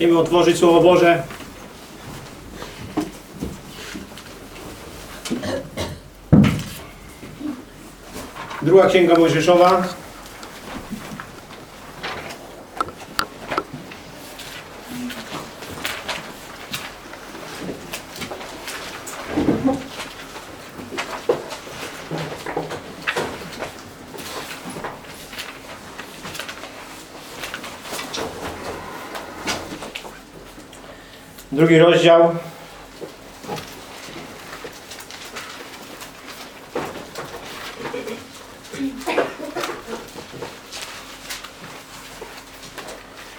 Chcemy otworzyć Słowo Boże. Druga Księga Mojżeszowa. Drugi rozdział.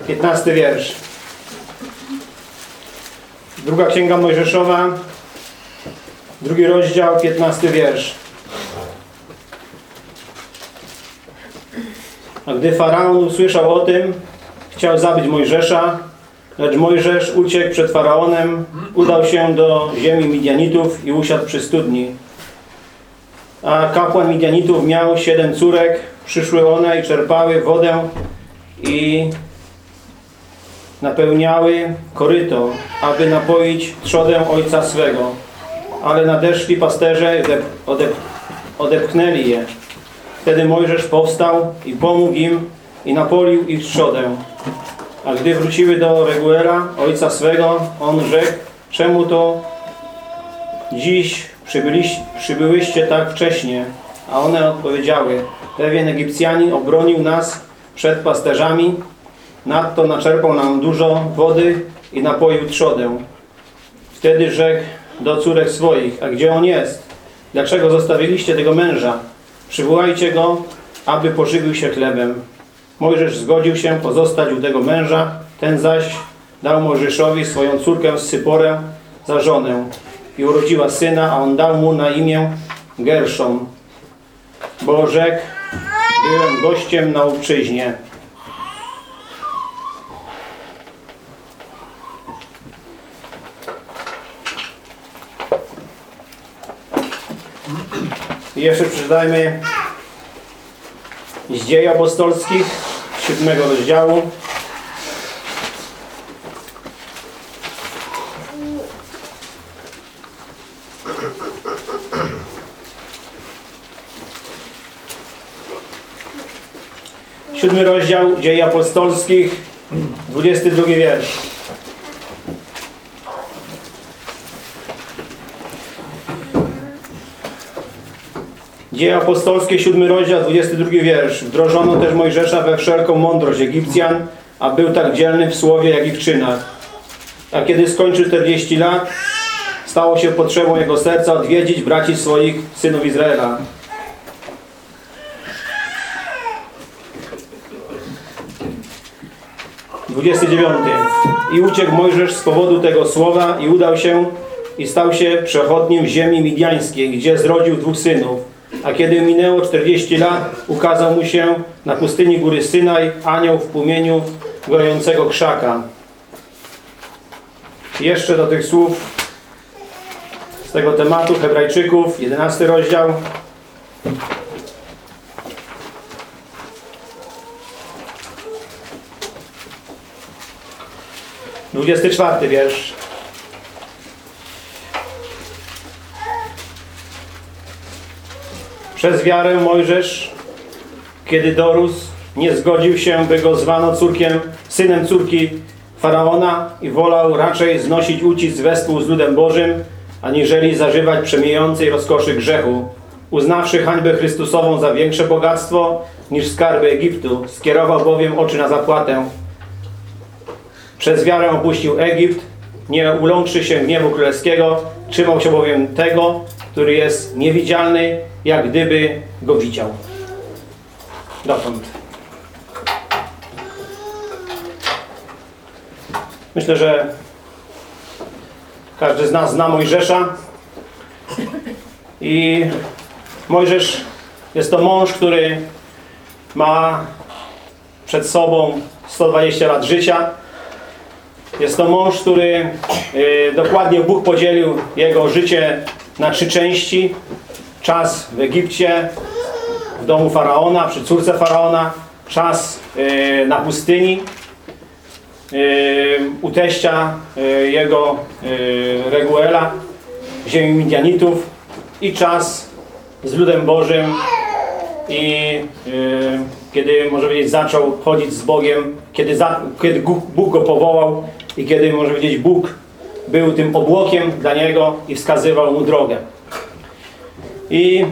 Piętnasty wiersz. Druga Księga Mojżeszowa. Drugi rozdział, piętnasty wiersz. A gdy Faraon usłyszał o tym, chciał zabić Mojżesza, Lecz Mojżesz uciekł przed Faraonem, udał się do ziemi Midianitów i usiadł przy studni. A kapłan Midianitów miał siedem córek, przyszły one i czerpały wodę i napełniały koryto, aby napoić trzodę ojca swego. Ale nadeszli pasterze i odep odep odepchnęli je. Wtedy Mojżesz powstał i pomógł im i napolił ich trzodę. A gdy wróciły do Reguera, ojca swego, on rzekł, czemu to dziś przybyłyście tak wcześnie? A one odpowiedziały, pewien Egipcjanin obronił nas przed pasterzami, nadto naczerpał nam dużo wody i napoił trzodę. Wtedy rzekł do córek swoich, a gdzie on jest? Dlaczego zostawiliście tego męża? Przywołajcie go, aby pożywił się chlebem. Mojżesz zgodził się pozostać u tego męża, ten zaś dał Mojżeszowi swoją córkę Syporę za żonę i urodziła syna, a on dał mu na imię Gerszon, bo rzekł, byłem gościem na obczyźnie. I jeszcze przeczytajmy z dziei apostolskich, siódmego rozdziału. Siódmy rozdział dziei apostolskich, 22 wiersz. Dzieje apostolskie, siódmy rozdział, 22 wiersz. Wdrożono też Mojżesza we wszelką mądrość Egipcjan, a był tak dzielny w słowie, jak i w czynach. A kiedy skończył 40 lat, stało się potrzebą jego serca odwiedzić braci swoich, synów Izraela. Dwudziesty dziewiąty. I uciekł Mojżesz z powodu tego słowa i udał się i stał się przechodnim ziemi midiańskiej, gdzie zrodził dwóch synów. A kiedy minęło 40 lat, ukazał mu się na pustyni góry Synaj anioł w płomieniu gojącego krzaka. Jeszcze do tych słów z tego tematu Hebrajczyków, 11 rozdział. Dwudziesty czwarty wiersz. Przez wiarę Mojżesz, kiedy dorósł, nie zgodził się, by go zwano córkiem, synem córki Faraona i wolał raczej znosić ucisk wespół z ludem Bożym, aniżeli zażywać przemijającej rozkoszy grzechu. Uznawszy hańbę Chrystusową za większe bogactwo niż skarby Egiptu, skierował bowiem oczy na zapłatę. Przez wiarę opuścił Egipt, nie uląkszy się gniewu królewskiego, trzymał się bowiem tego, który jest niewidzialny, jak gdyby go widział. Dotąd. Myślę, że każdy z nas zna Mojżesza i Mojżesz jest to mąż, który ma przed sobą 120 lat życia. Jest to mąż, który y, dokładnie Bóg podzielił jego życie na trzy części. Czas w Egipcie, w domu Faraona, przy córce Faraona, czas y, na pustyni. u teścia y, jego y, Reguela ziemi Midianitów. I czas z ludem Bożym. I y, kiedy, może powiedzieć, zaczął chodzić z Bogiem, kiedy, za, kiedy Bóg go powołał. I kiedy, może powiedzieć, Bóg był tym obłokiem dla niego i wskazywał mu drogę. I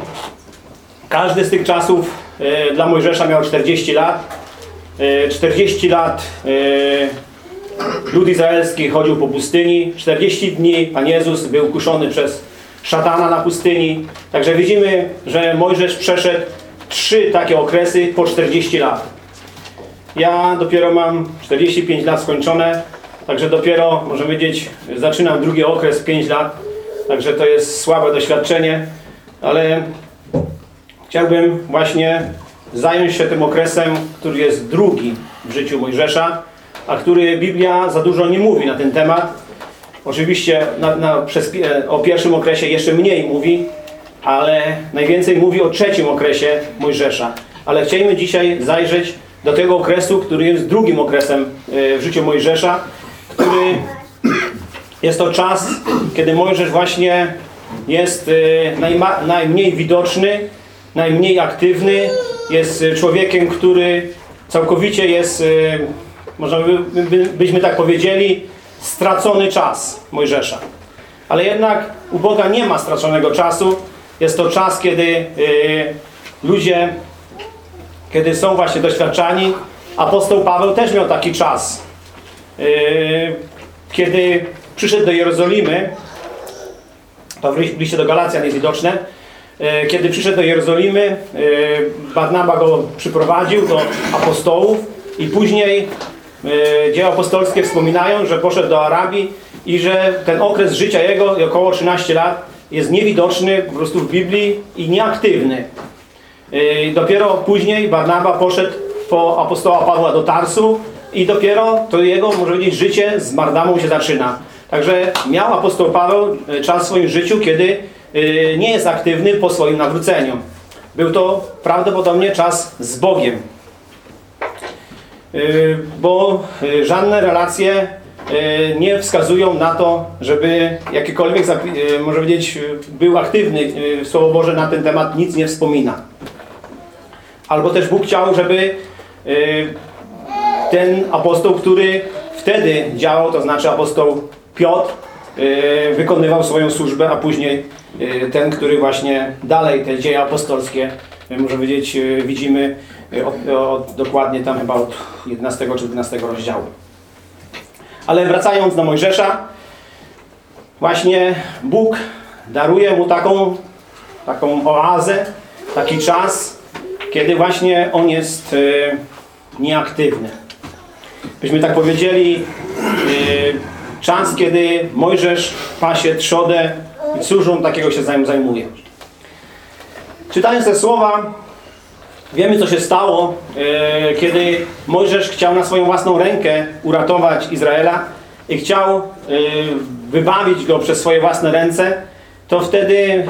każdy z tych czasów e, dla Mojżesza miał 40 lat. E, 40 lat e, lud izraelski chodził po pustyni. 40 dni Pan Jezus był kuszony przez szatana na pustyni. Także widzimy, że Mojżesz przeszedł trzy takie okresy po 40 lat. Ja dopiero mam 45 lat skończone, także dopiero, możemy powiedzieć, zaczynam drugi okres 5 lat. Także to jest słabe doświadczenie, ale chciałbym właśnie zająć się tym okresem, który jest drugi w życiu Mojżesza, a który Biblia za dużo nie mówi na ten temat. Oczywiście na, na, przez, o pierwszym okresie jeszcze mniej mówi, ale najwięcej mówi o trzecim okresie Mojżesza. Ale chcielibyśmy dzisiaj zajrzeć do tego okresu, który jest drugim okresem e, w życiu Mojżesza, który jest to czas, kiedy Mojżesz właśnie jest najma, najmniej widoczny, najmniej aktywny, jest e, człowiekiem, który całkowicie jest, e, można by, by, byśmy tak powiedzieli, stracony czas Mojżesza. Ale jednak u Boga nie ma straconego czasu. Jest to czas, kiedy e, ludzie, kiedy są właśnie doświadczani. Apostoł Paweł też miał taki czas. E, kiedy przyszedł do Jerozolimy, to w liście do Galacjan jest widoczne, e, kiedy przyszedł do Jerozolimy, e, Barnaba go przyprowadził do apostołów i później dzieła apostolskie wspominają, że poszedł do Arabii i że ten okres życia jego, około 13 lat, jest niewidoczny po prostu w Biblii i nieaktywny. Dopiero później Barnaba poszedł po apostoła Pawła do Tarsu i dopiero to jego, może powiedzieć, życie z Mardamą się zaczyna. Także miał apostoł Paweł e, czas w swoim życiu, kiedy e, nie jest aktywny po swoim nawróceniu. Był to prawdopodobnie czas z Bogiem. E, Bo żadne relacje nie wskazują na to, żeby jakikolwiek, może powiedzieć, był aktywny. Słowo Boże na ten temat nic nie wspomina. Albo też Bóg chciał, żeby ten apostoł, który wtedy działał, to znaczy apostoł Piotr, e, wykonywał swoją służbę, a później e, ten, który właśnie dalej te dzieje apostolskie, może powiedzieć, e, widzimy od, od, dokładnie tam chyba od 11 czy 12 rozdziału. Ale wracając do Mojżesza, właśnie Bóg daruje mu taką, taką oazę, taki czas, kiedy właśnie on jest nieaktywny. Byśmy tak powiedzieli, e, czas, kiedy Mojżesz pasie trzodę i cóżą takiego się zajm- zajmuje. Czytając te słowa, wiemy co się stało, e, kiedy Mojżesz chciał na swoją własną rękę uratować Izraela i chciał e, wybawić go przez swoje własne ręce, to wtedy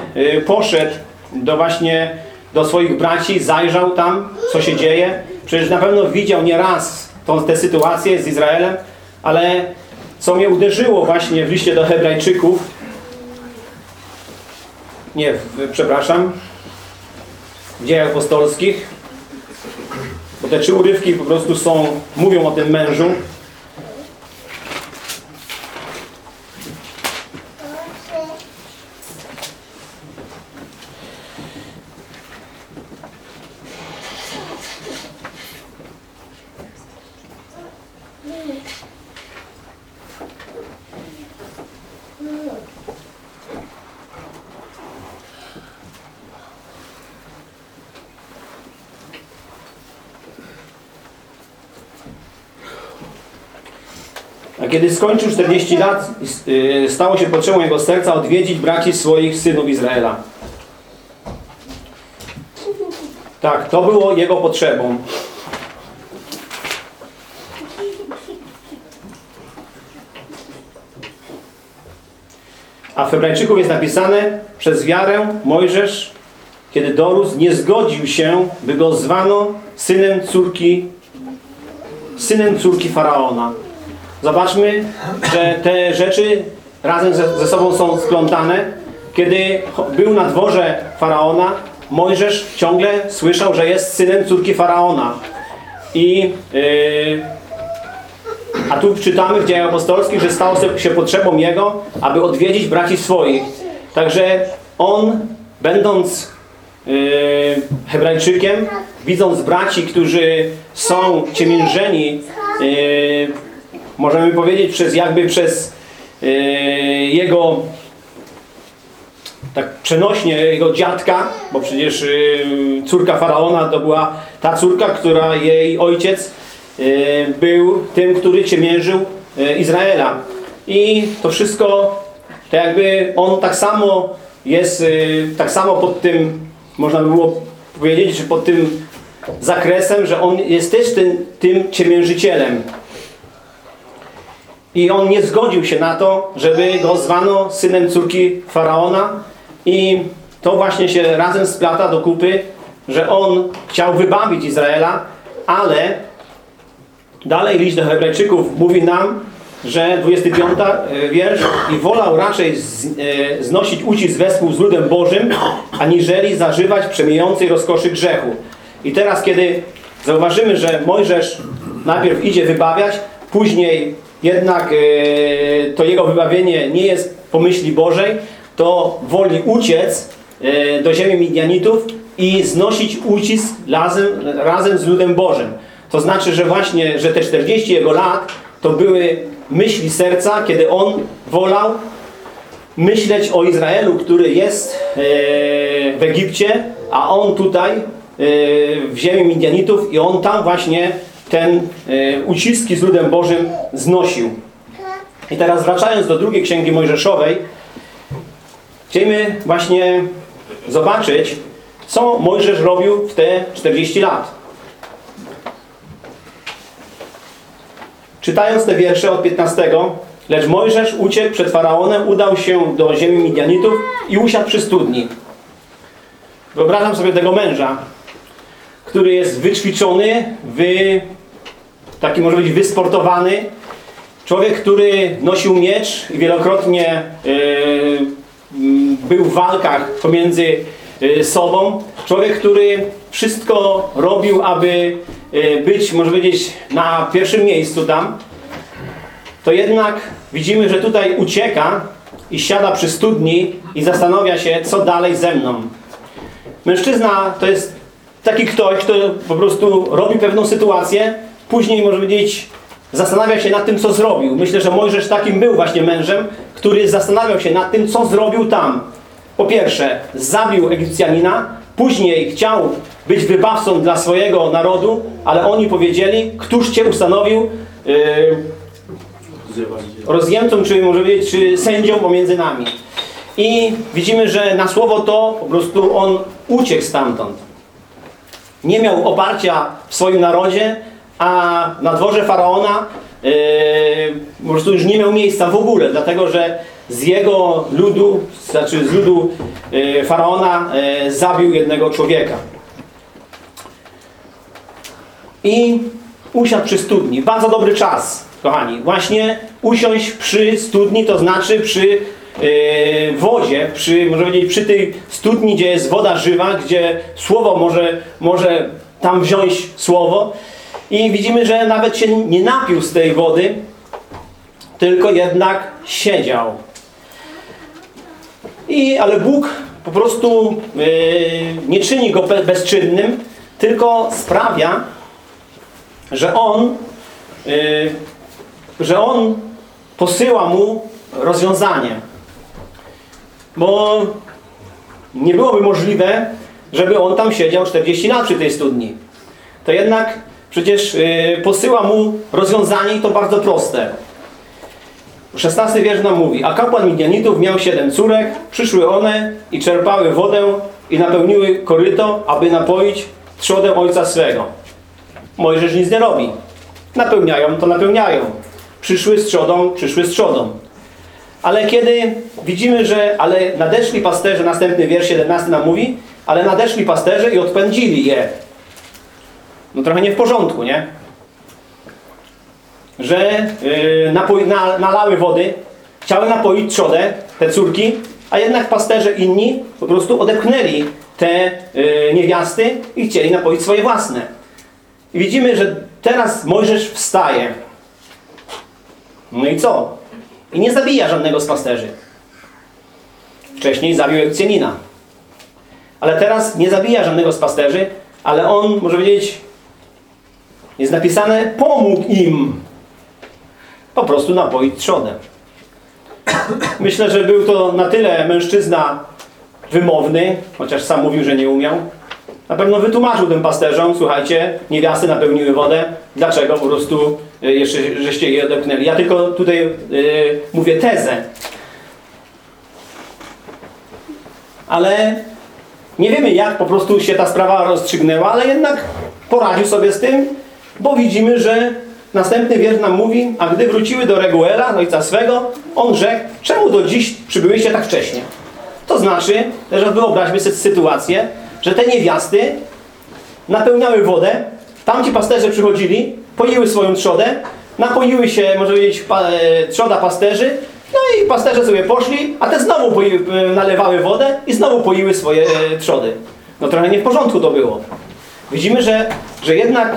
poszedł do właśnie do swoich braci, zajrzał tam, co się dzieje. Przecież na pewno widział nieraz tą, tę sytuację z Izraelem, ale co mnie uderzyło właśnie w liście do Hebrajczyków, nie, w, przepraszam, w dziejach apostolskich, bo te trzy urywki po prostu są, mówią o tym mężu. Skończył 40 lat, y, stało się potrzebą jego serca odwiedzić braci swoich synów Izraela. Tak, to było jego potrzebą. A w Hebrajczyków jest napisane, przez wiarę Mojżesz, kiedy dorósł, nie zgodził się, by go zwano synem córki, synem córki Faraona. Zobaczmy, że te rzeczy razem ze, ze sobą są splątane. Kiedy był na dworze Faraona, Mojżesz ciągle słyszał, że jest synem córki Faraona. I yy, a tu czytamy w dziejach apostolskich, że stało się potrzebą jego, aby odwiedzić braci swoich. Także on, będąc yy, Hebrajczykiem, widząc braci, którzy są ciemiężeni, yy, możemy powiedzieć, przez jakby przez yy, jego tak przenośnie jego dziadka, bo przecież yy, córka Faraona to była ta córka, która jej ojciec yy, był tym, który ciemiężył yy, Izraela. I to wszystko, to jakby on tak samo jest, yy, tak samo pod tym, można by było powiedzieć, że pod tym zakresem, że on jest też tym, tym ciemiężycielem. I on nie zgodził się na to, żeby go zwano synem córki Faraona. I to właśnie się razem splata do kupy, że on chciał wybawić Izraela, ale dalej list do Hebrajczyków mówi nam, że 25 wiersz i wolał raczej e, znosić ucisk wespół z ludem Bożym, aniżeli zażywać przemijającej rozkoszy grzechu. I teraz, kiedy zauważymy, że Mojżesz najpierw idzie wybawiać, później jednak e, to jego wybawienie nie jest po myśli Bożej, to woli uciec e, do ziemi Midianitów i znosić ucisk razem, razem z ludem Bożym. To znaczy, że właśnie, że te 40 jego lat to były myśli serca, kiedy on wolał myśleć o Izraelu, który jest e, w Egipcie, a on tutaj w ziemi Midianitów i on tam właśnie ten e, uciski z ludem Bożym znosił. I teraz wracając do drugiej księgi Mojżeszowej, chcielibyśmy właśnie zobaczyć, co Mojżesz robił w te 40 lat. Czytając te wiersze od 15, lecz Mojżesz uciekł przed Faraonem, udał się do ziemi Midianitów i usiadł przy studni. Wyobrażam sobie tego męża, który jest wyćwiczony, wy, taki może być wysportowany. Człowiek, który nosił miecz i wielokrotnie mm, był w walkach pomiędzy yy, sobą. Człowiek, który wszystko robił, aby yy, być, może powiedzieć, na pierwszym miejscu tam. To jednak widzimy, że tutaj ucieka i siada przy studni i zastanawia się, co dalej ze mną. Mężczyzna to jest taki ktoś, kto po prostu robi pewną sytuację, później może powiedzieć, zastanawia się nad tym, co zrobił. Myślę, że Mojżesz takim był właśnie mężem, który zastanawiał się nad tym, co zrobił tam. Po pierwsze, zabił Egipcjanina, później chciał być wybawcą dla swojego narodu, ale oni powiedzieli, któż Cię ustanowił yy, rozjemcą, czy może powiedzieć, czy sędzią pomiędzy nami. I widzimy, że na słowo to po prostu on uciekł stamtąd. Nie miał oparcia w swoim narodzie, a na dworze Faraona yy, po prostu już nie miał miejsca w ogóle, dlatego że z jego ludu, znaczy z ludu yy, Faraona yy, zabił jednego człowieka. I usiadł przy studni. Bardzo dobry czas, kochani. Właśnie usiąść przy studni, to znaczy przy yy, wodzie, przy, może powiedzieć, przy tej studni, gdzie jest woda żywa, gdzie słowo może, może tam wziąć słowo. I widzimy, że nawet się nie napił z tej wody, tylko jednak siedział. I, ale Bóg po prostu yy, nie czyni go be- bezczynnym, tylko sprawia, że On, yy, że On posyła mu rozwiązanie. Bo nie byłoby możliwe, żeby on tam siedział 40 lat przy tej studni. To jednak przecież yy, posyła mu rozwiązanie i to bardzo proste. 16 wiersz nam mówi, a kapłan Midianitów miał siedem córek, przyszły one i czerpały wodę i napełniły koryto, aby napoić trzodę ojca swego. Mojżesz nic nie robi. Napełniają, to napełniają. Przyszły z trzodą, przyszły z trzodą. Ale kiedy widzimy, że ale nadeszli pasterze, następny wiersz 17 nam mówi, ale nadeszli pasterze i odpędzili je. No trochę nie w porządku, nie? że yy, napoi, na, nalały wody, chciały napoić trzodę, te córki, a jednak pasterze inni po prostu odepchnęli te yy, niewiasty i chcieli napoić swoje własne. I widzimy, że teraz Mojżesz wstaje. No i co? I nie zabija żadnego z pasterzy. Wcześniej zabił Egipcjanina. Ale teraz nie zabija żadnego z pasterzy, ale on, może powiedzieć, jest napisane, pomógł im po prostu napoić trzodę. Myślę, że był to na tyle mężczyzna wymowny, chociaż sam mówił, że nie umiał. Na pewno wytłumaczył tym pasterzom, słuchajcie, niewiasty napełniły wodę, dlaczego po prostu y, jeszcze żeście je odepchnęli. Ja tylko tutaj y, mówię tezę. Ale nie wiemy jak po prostu się ta sprawa rozstrzygnęła, ale jednak poradził sobie z tym, bo widzimy, że następny wiersz nam mówi, a gdy wróciły do Reguela, ojca swego, on rzekł, czemu do dziś przybyłyście tak wcześnie? To znaczy, że wyobraźmy sobie sytuację, że te niewiasty napełniały wodę, tamci pasterze przychodzili, poiły swoją trzodę, napoiły się, może powiedzieć, pa, e, trzoda pasterzy, no i pasterze sobie poszli, a te znowu poi, e, nalewały wodę i znowu poiły swoje e, trzody. No trochę nie w porządku to było. Widzimy, że, że jednak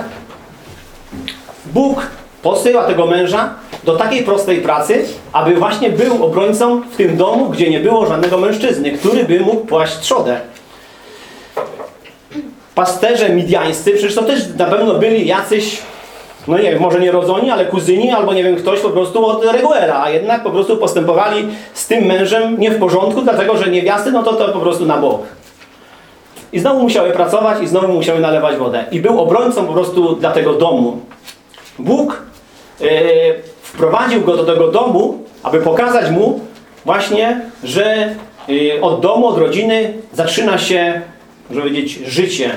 Bóg posyła tego męża do takiej prostej pracy, aby właśnie był obrońcą w tym domu, gdzie nie było żadnego mężczyzny, który by mógł płaść trzodę. Pasterze midiańscy, przecież to też na pewno byli jacyś, no nie wiem, może nie rodzoni, ale kuzyni, albo nie wiem, ktoś po prostu od Reguela, a jednak po prostu postępowali z tym mężem nie w porządku, dlatego że niewiasty, no to to po prostu na bok. I znowu musiały pracować i znowu musiały nalewać wodę. I był obrońcą po prostu dla tego domu. Bóg e, wprowadził go do tego domu, aby pokazać mu właśnie, że e, od domu, od rodziny zaczyna się, można powiedzieć, życie.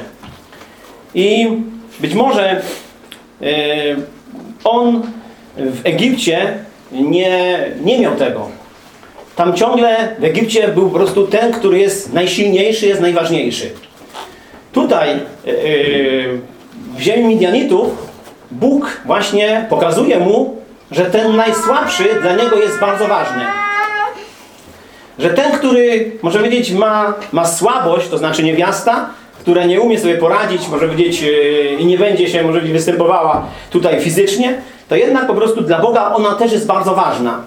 I być może e, on w Egipcie nie, nie miał tego. Tam ciągle w Egipcie był po prostu ten, który jest najsilniejszy, jest najważniejszy. Tutaj w ziemi Midianitów Bóg właśnie pokazuje mu, że ten najsłabszy dla niego jest bardzo ważny. Że ten, który, może powiedzieć, ma, ma słabość, to znaczy niewiasta, która nie umie sobie poradzić, może powiedzieć, i nie będzie się, może być, występowała tutaj fizycznie, to jednak po prostu dla Boga ona też jest bardzo ważna.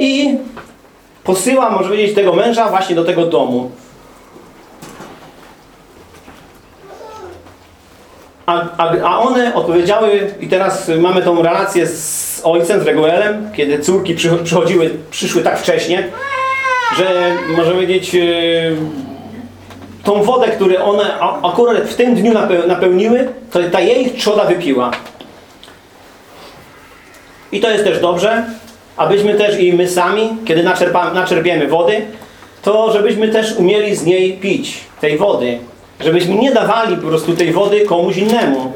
I posyła, może powiedzieć, tego męża właśnie do tego domu. A, a, a one odpowiedziały, i teraz mamy tą relację z ojcem, z Reguelem, kiedy córki przychodziły, przyszły tak wcześnie, że może powiedzieć, yy, tą wodę, którą one akurat w tym dniu napełniły, to ta jej trzoda wypiła. I to jest też dobrze, abyśmy też i my sami, kiedy naczerpiemy wody, to żebyśmy też umieli z niej pić, tej wody. Żebyśmy nie dawali po prostu tej wody komuś innemu.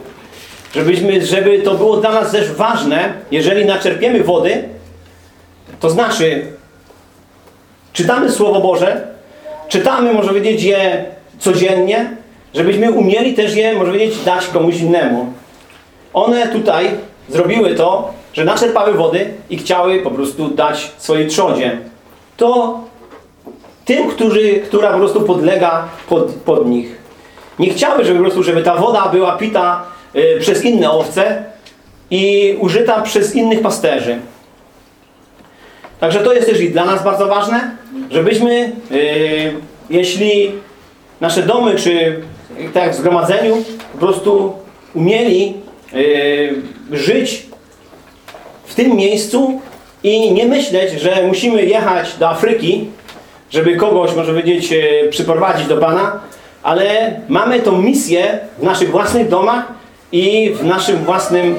Żebyśmy, żeby to było dla nas też ważne, jeżeli naczerpiemy wody, to znaczy czytamy Słowo Boże, czytamy, może powiedzieć, je codziennie, żebyśmy umieli też je, może powiedzieć, dać komuś innemu. One tutaj zrobiły to, że naczerpały wody i chciały po prostu dać swojej trzodzie. To tym, którzy, która po prostu podlega pod, pod nich. Nie chciały, żeby żeby ta woda była pita y, przez inne owce i użyta przez innych pasterzy. Także to jest też i dla nas bardzo ważne, żebyśmy, y, jeśli nasze domy, czy tak jak w zgromadzeniu, po prostu umieli y, żyć w tym miejscu i nie myśleć, że musimy jechać do Afryki, żeby kogoś, może powiedzieć, przyprowadzić do Pana, ale mamy tą misję w naszych własnych domach i w naszym własnym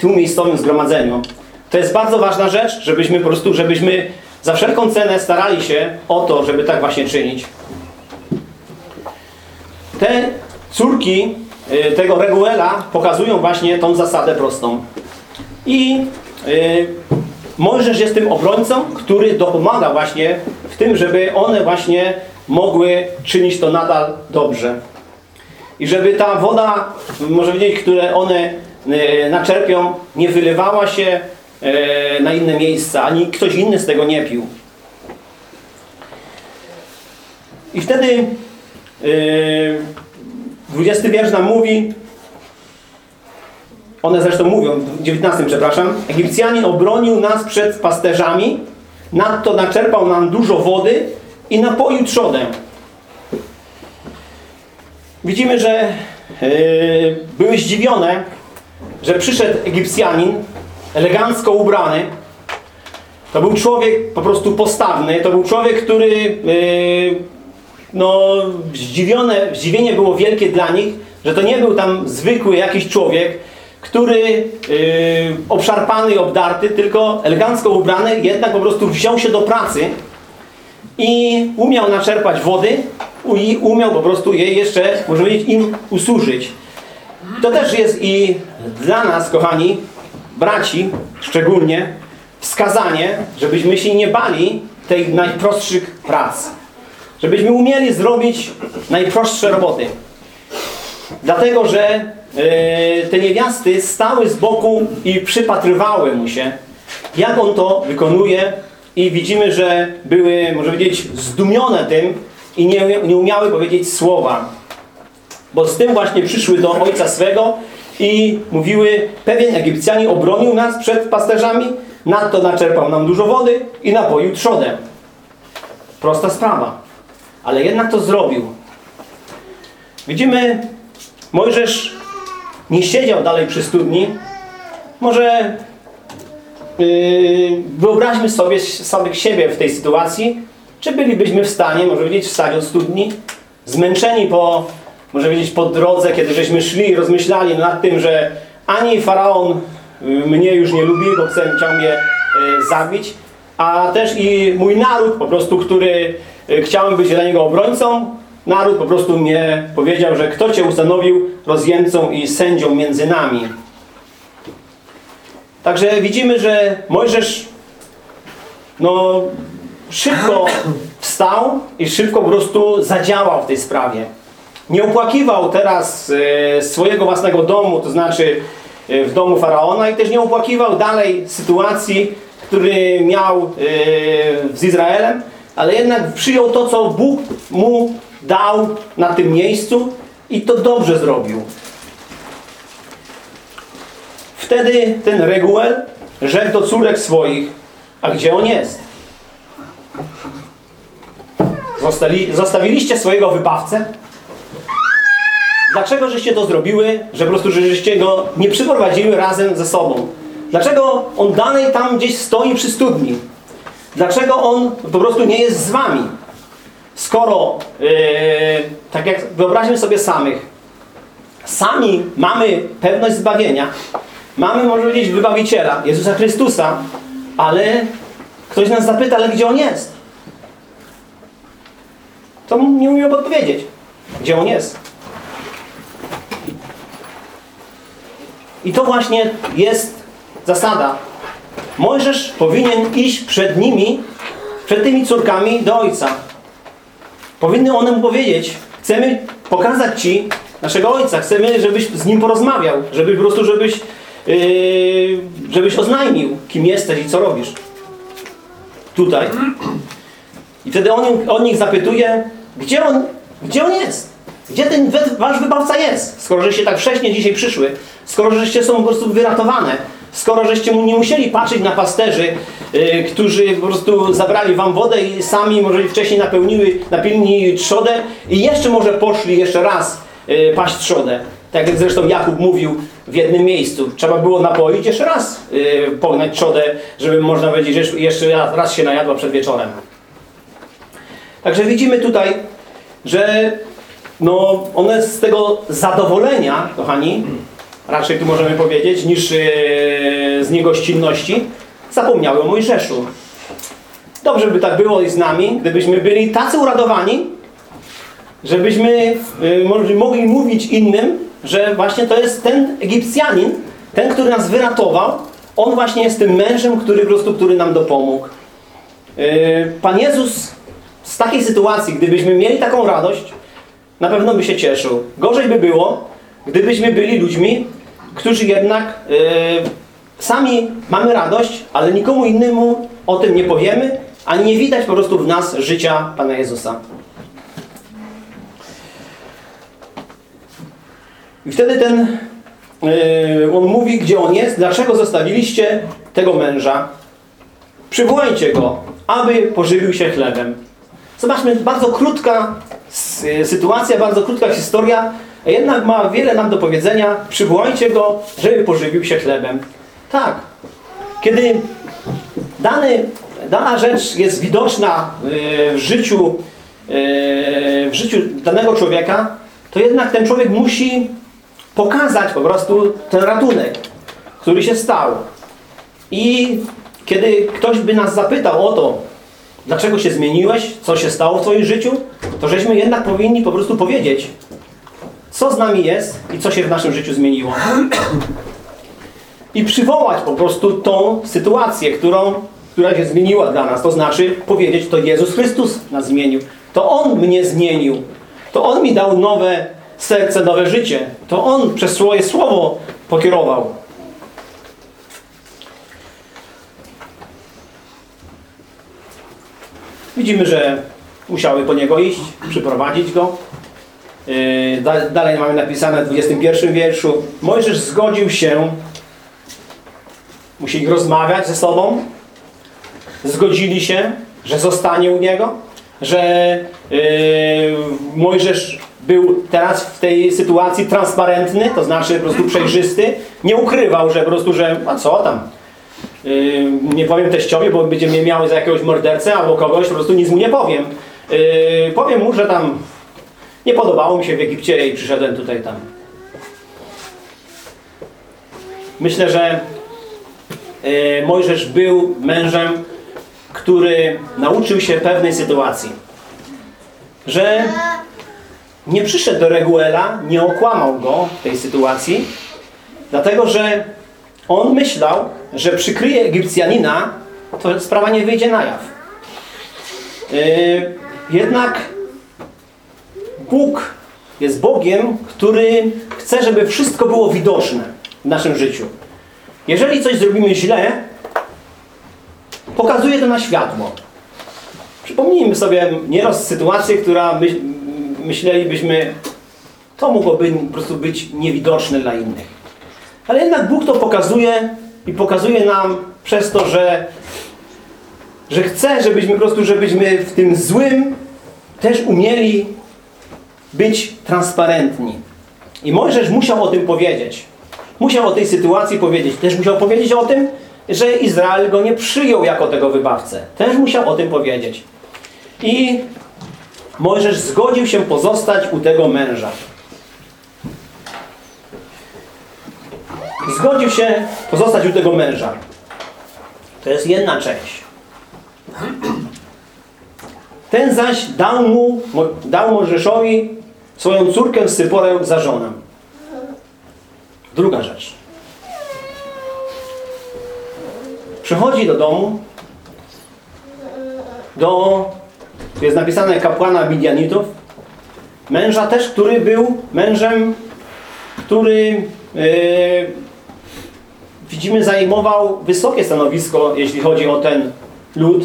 tu miejscowym zgromadzeniu. To jest bardzo ważna rzecz, żebyśmy po prostu, żebyśmy za wszelką cenę starali się o to, żeby tak właśnie czynić. Te córki y, tego Reguela pokazują właśnie tą zasadę prostą. I yy, Mojżesz jest tym obrońcą, który dopomaga właśnie w tym, żeby one właśnie mogły czynić to nadal dobrze. I żeby ta woda, może powiedzieć, które one e, naczerpią, nie wylewała się e, na inne miejsca, ani ktoś inny z tego nie pił. I wtedy yy, 20 wiersz nam mówi, one zresztą mówią, w 19 przepraszam, Egipcjanin obronił nas przed pasterzami, nadto naczerpał nam dużo wody i napoił trzodę. Widzimy, że yy, były zdziwione, że przyszedł Egipcjanin, elegancko ubrany, to był człowiek po prostu postawny, to był człowiek, który yy, no, zdziwione, zdziwienie było wielkie dla nich, że to nie był tam zwykły jakiś człowiek, który yy, obszarpany i obdarty, tylko elegancko ubrany, jednak po prostu wziął się do pracy i umiał naczerpać wody i umiał po prostu jej jeszcze, może powiedzieć, im usłużyć. To też jest i dla nas, kochani, braci szczególnie, wskazanie, żebyśmy się nie bali tej najprostszych prac. Żebyśmy umieli zrobić najprostsze roboty. Dlatego, że e, te niewiasty stały z boku i przypatrywały mu się, jak on to wykonuje i widzimy, że były, może powiedzieć, zdumione tym i nie, nie umiały powiedzieć słowa. Bo z tym właśnie przyszły do ojca swego i mówiły, pewien Egipcjanin obronił nas przed pasterzami, nadto naczerpał nam dużo wody i napoił trzodę. Prosta sprawa. Ale jednak to zrobił. Widzimy, Mojżesz nie siedział dalej przy studni. Może wyobraźmy sobie samych siebie w tej sytuacji. Czy bylibyśmy w stanie, może powiedzieć, wstać od studni, zmęczeni po, może powiedzieć, po drodze, kiedy żeśmy szli i rozmyślali nad tym, że ani Faraon y, mnie już nie lubi, bo chce, mnie y, zabić, a też i mój naród po prostu, który y, chciałem być dla niego obrońcą, naród po prostu mnie powiedział, że kto Cię ustanowił rozjemcą i sędzią między nami. Także widzimy, że Mojżesz no, szybko wstał i szybko po prostu zadziałał w tej sprawie. Nie opłakiwał teraz e, swojego własnego domu, to znaczy e, w domu Faraona i też nie opłakiwał dalej sytuacji, który miał e, z Izraelem, ale jednak przyjął to, co Bóg mu dał na tym miejscu i to dobrze zrobił. Wtedy ten Reguel rzekł do córek swoich, a gdzie on jest? Zostali, zostawiliście swojego wybawcę? Dlaczego żeście to zrobiły, że po prostu żeście go nie przyprowadziły razem ze sobą? Dlaczego on dalej tam gdzieś stoi przy studni? Dlaczego on po prostu nie jest z wami? Skoro, yy, tak jak wyobraźmy sobie samych, sami mamy pewność zbawienia, mamy, może powiedzieć, wybawiciela, Jezusa Chrystusa, ale ktoś nas zapyta, ale gdzie On jest? To nie umiemy odpowiedzieć. Gdzie On jest? I to właśnie jest zasada. Mojżesz powinien iść przed nimi, przed tymi córkami do ojca. Powinny one mu powiedzieć, chcemy pokazać Ci naszego ojca, chcemy, żebyś z nim porozmawiał, żeby po prostu, żebyś, żebyś oznajmił, kim jesteś i co robisz. Tutaj. I wtedy on, on nich zapytuje, gdzie on, gdzie on jest? Gdzie ten wasz wybawca jest? Skoro żeście tak wcześnie dzisiaj przyszły, skoro żeście są po prostu wyratowane, skoro żeście mu nie musieli patrzeć na pasterzy, yy, którzy po prostu zabrali wam wodę i sami może wcześniej napełniły, napełnili trzodę i jeszcze może poszli jeszcze raz yy, paść trzodę. Tak jak zresztą Jakub mówił w jednym miejscu. Trzeba było napoić jeszcze raz yy, pognać trzodę, żeby można powiedzieć, że jeszcze raz się najadła przed wieczorem. Także widzimy tutaj, że no, one z tego zadowolenia, kochani, raczej tu możemy powiedzieć, niż yy, z niegościnności, zapomniały o Mojżeszu. Dobrze by tak było i z nami, gdybyśmy byli tacy uradowani, żebyśmy yy, mogli mówić innym, że właśnie to jest ten Egipcjanin, ten, który nas wyratował, on właśnie jest tym mężem, który po prostu, który nam dopomógł. Yy, Pan Jezus z takiej sytuacji, gdybyśmy mieli taką radość, na pewno by się cieszył. Gorzej by było, gdybyśmy byli ludźmi którzy jednak yy, sami mamy radość, ale nikomu innemu o tym nie powiemy, a nie widać po prostu w nas życia Pana Jezusa. I wtedy ten, yy, on mówi, gdzie on jest, dlaczego zostawiliście tego męża. Przywołajcie go, aby pożywił się chlebem. Zobaczmy, bardzo krótka sytuacja, bardzo krótka historia, a jednak ma wiele nam do powiedzenia. Przywołajcie go, żeby pożywił się chlebem. Tak. Kiedy dany, dana rzecz jest widoczna yy, w życiu, yy, w życiu danego człowieka, to jednak ten człowiek musi pokazać po prostu ten ratunek, który się stał. I kiedy ktoś by nas zapytał o to, dlaczego się zmieniłeś, co się stało w Twoim życiu, to żeśmy jednak powinni po prostu powiedzieć, co z nami jest i co się w naszym życiu zmieniło. I przywołać po prostu tą sytuację, którą, która się zmieniła dla nas. To znaczy powiedzieć, to Jezus Chrystus nas zmienił. To On mnie zmienił. To On mi dał nowe serce, nowe życie. To On przez swoje słowo pokierował. Widzimy, że musiały po niego iść, przyprowadzić go. Yy, dalej mamy napisane w 21 wierszu. Mojżesz zgodził się, musieli rozmawiać ze sobą, zgodzili się, że zostanie u niego, że yy, Mojżesz był teraz w tej sytuacji transparentny, to znaczy po prostu przejrzysty, nie ukrywał, że po prostu, że a co tam, yy, nie powiem teściowi, bo będzie mnie miały za jakiegoś mordercę albo kogoś, po prostu nic mu nie powiem. Yy, powiem mu, że tam nie podobało mi się w Egipcie i przyszedłem tutaj tam. Myślę, że yy, Mojżesz był mężem, który nauczył się pewnej sytuacji. Że nie przyszedł do Reguela, nie okłamał go w tej sytuacji, dlatego że on myślał, że przykryje Egipcjanina, to sprawa nie wyjdzie na jaw. Yy, jednak Bóg jest Bogiem, który chce, żeby wszystko było widoczne w naszym życiu. Jeżeli coś zrobimy źle, pokazuje to na światło. Przypomnijmy sobie nieraz sytuację, która myślelibyśmy, to mogłoby po prostu być niewidoczne dla innych. Ale jednak Bóg to pokazuje i pokazuje nam przez to, że, że chce, żebyśmy po prostu, żebyśmy w tym złym też umieli być transparentni. I Mojżesz musiał o tym powiedzieć. Musiał o tej sytuacji powiedzieć. Też musiał powiedzieć o tym, że Izrael go nie przyjął jako tego wybawcę. Też musiał o tym powiedzieć. I Mojżesz zgodził się pozostać u tego męża. Zgodził się pozostać u tego męża. To jest jedna część. Ten zaś dał mu, dał Mojżeszowi swoją córkę Syporę za żonę. Druga rzecz. Przychodzi do domu, do tu jest napisane kapłana Midianitów. Męża też, który był mężem, który yy, widzimy zajmował wysokie stanowisko, jeśli chodzi o ten lud.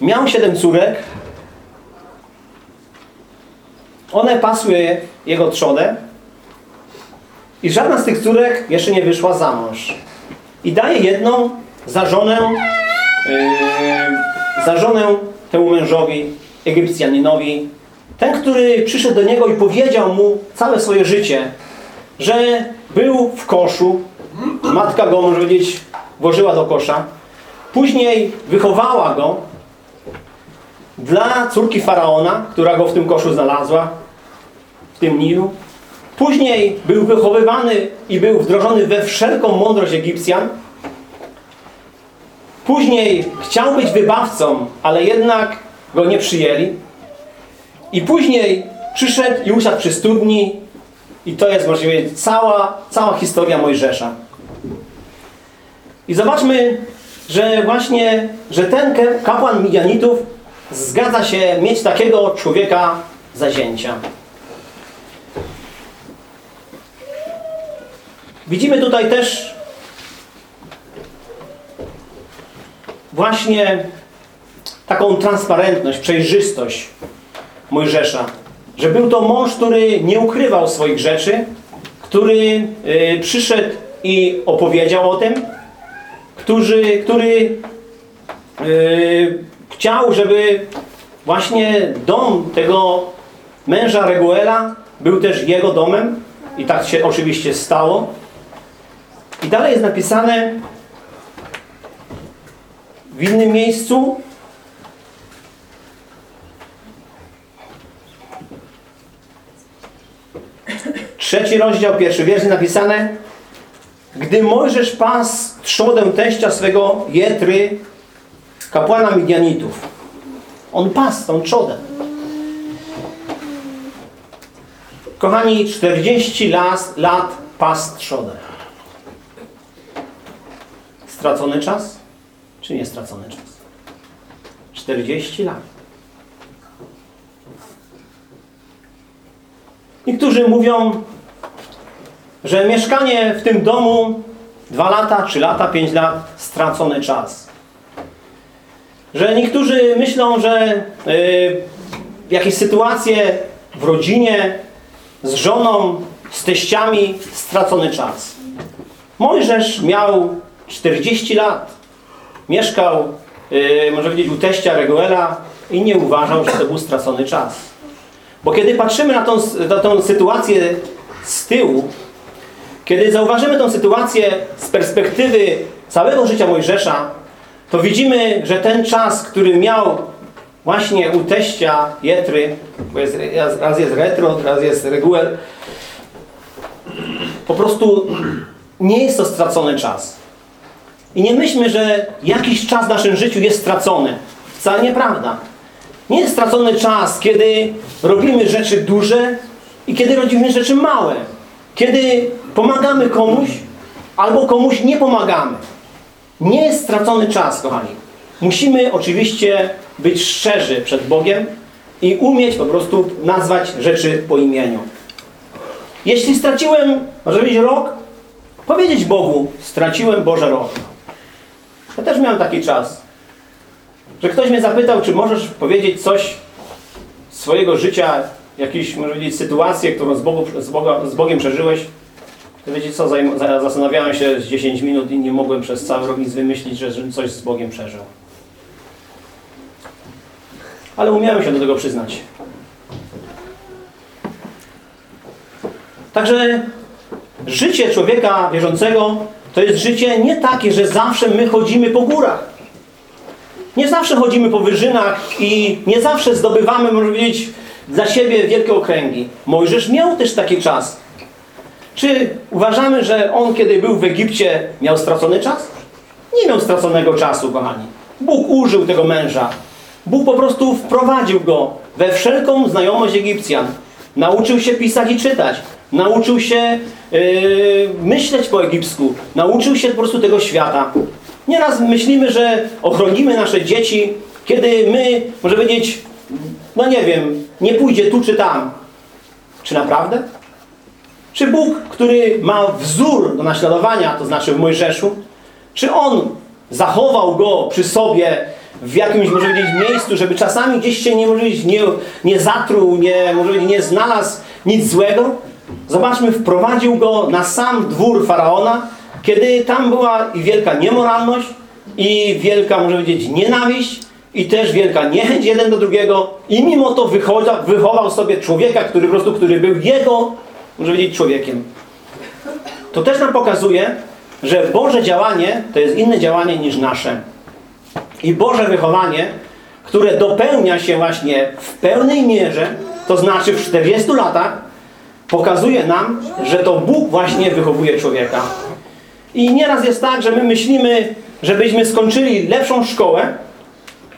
Miał siedem córek. One pasły jego trzodę. I żadna z tych córek jeszcze nie wyszła za mąż. I daje jedną za żonę yy, za żonę temu mężowi, Egipcjaninowi, ten, który przyszedł do niego i powiedział mu całe swoje życie, że był w koszu, matka go, może powiedzieć, włożyła do kosza, później wychowała go dla córki Faraona, która go w tym koszu znalazła, w tym Nilu. Później był wychowywany i był wdrożony we wszelką mądrość Egipcjan, Później chciał być wybawcą, ale jednak go nie przyjęli. I później przyszedł i usiadł przy studni i to jest możliwie cała, cała historia Mojżesza. I zobaczmy, że właśnie, że ten kapłan Midianitów zgadza się mieć takiego człowieka za zięcia. Widzimy tutaj też właśnie taką transparentność, przejrzystość Mojżesza. Że był to mąż, który nie ukrywał swoich rzeczy, który y, przyszedł i opowiedział o tym, który, który y, chciał, żeby właśnie dom tego męża Reguela był też jego domem i tak się oczywiście stało. I dalej jest napisane w innym miejscu Trzeci rozdział, pierwszy wiersz napisane Gdy Mojżesz pas trzodę teścia swego Jetry, kapłana Midianitów. On pas tą trzodę. Kochani, 40 lat, lat pas trzodę. Stracony czas? Czy nie stracony czas? 40 lat. Niektórzy mówią, że mieszkanie w tym domu 2 lata, 3 lata, 5 lat stracony czas. Że niektórzy myślą, że y, jakieś sytuacje w rodzinie z żoną, z teściami stracony czas. Mojżesz miał 40 lat. Mieszkał, yy, może powiedzieć, u teścia Reguela i nie uważał, że to był stracony czas. Bo kiedy patrzymy na tą, na tą sytuację z tyłu, kiedy zauważymy tą sytuację z perspektywy całego życia Mojżesza, to widzimy, że ten czas, który miał właśnie u teścia Jetry, bo jest, raz jest retro, raz jest reguel, po prostu nie jest to stracony czas. I nie myślmy, że jakiś czas w naszym życiu jest stracony. Wcale nieprawda. Nie jest stracony czas, kiedy robimy rzeczy duże i kiedy robimy rzeczy małe. Kiedy pomagamy komuś albo komuś nie pomagamy. Nie jest stracony czas, kochani. Musimy oczywiście być szczerzy przed Bogiem i umieć po prostu nazwać rzeczy po imieniu. Jeśli straciłem, może być rok, powiedzieć Bogu, straciłem Boże rok. Ja też miałem taki czas, że ktoś mnie zapytał, czy możesz powiedzieć coś swojego życia, jakieś, może powiedzieć, sytuację, którą z, Bogu, z, Boga, z Bogiem przeżyłeś. To wiecie co, zastanawiałem się z 10 minut i nie mogłem przez cały rok nic wymyślić, że coś z Bogiem przeżył. Ale umiałem się do tego przyznać. Także życie człowieka wierzącego to jest życie nie takie, że zawsze my chodzimy po górach. Nie zawsze chodzimy po wyżynach i nie zawsze zdobywamy, można powiedzieć, dla siebie wielkie okręgi. Mojżesz miał też taki czas. Czy uważamy, że on, kiedy był w Egipcie, miał stracony czas? Nie miał straconego czasu, kochani. Bóg użył tego męża. Bóg po prostu wprowadził go we wszelką znajomość Egipcjan. Nauczył się pisać i czytać. Nauczył się yy, myśleć po egipsku. Nauczył się po prostu tego świata. Nieraz myślimy, że ochronimy nasze dzieci, kiedy my, może powiedzieć, no nie wiem, nie pójdzie tu czy tam. Czy naprawdę? Czy Bóg, który ma wzór do naśladowania, to znaczy w Mojżeszu, czy On zachował go przy sobie w jakimś, może powiedzieć, miejscu, żeby czasami gdzieś się nie, nie, nie zatruł, nie, może powiedzieć, nie znalazł nic złego? Zobaczmy, wprowadził go na sam dwór Faraona, kiedy tam była i wielka niemoralność, i wielka, może powiedzieć, nienawiść, i też wielka niechęć jeden do drugiego, i mimo to wychodził, wychował sobie człowieka, który po prostu, który był jego, może powiedzieć, człowiekiem. To też nam pokazuje, że Boże działanie to jest inne działanie niż nasze. I Boże wychowanie, które dopełnia się właśnie w pełnej mierze, to znaczy w 40 latach, pokazuje nam, że to Bóg właśnie wychowuje człowieka. I nieraz jest tak, że my myślimy, żebyśmy skończyli lepszą szkołę,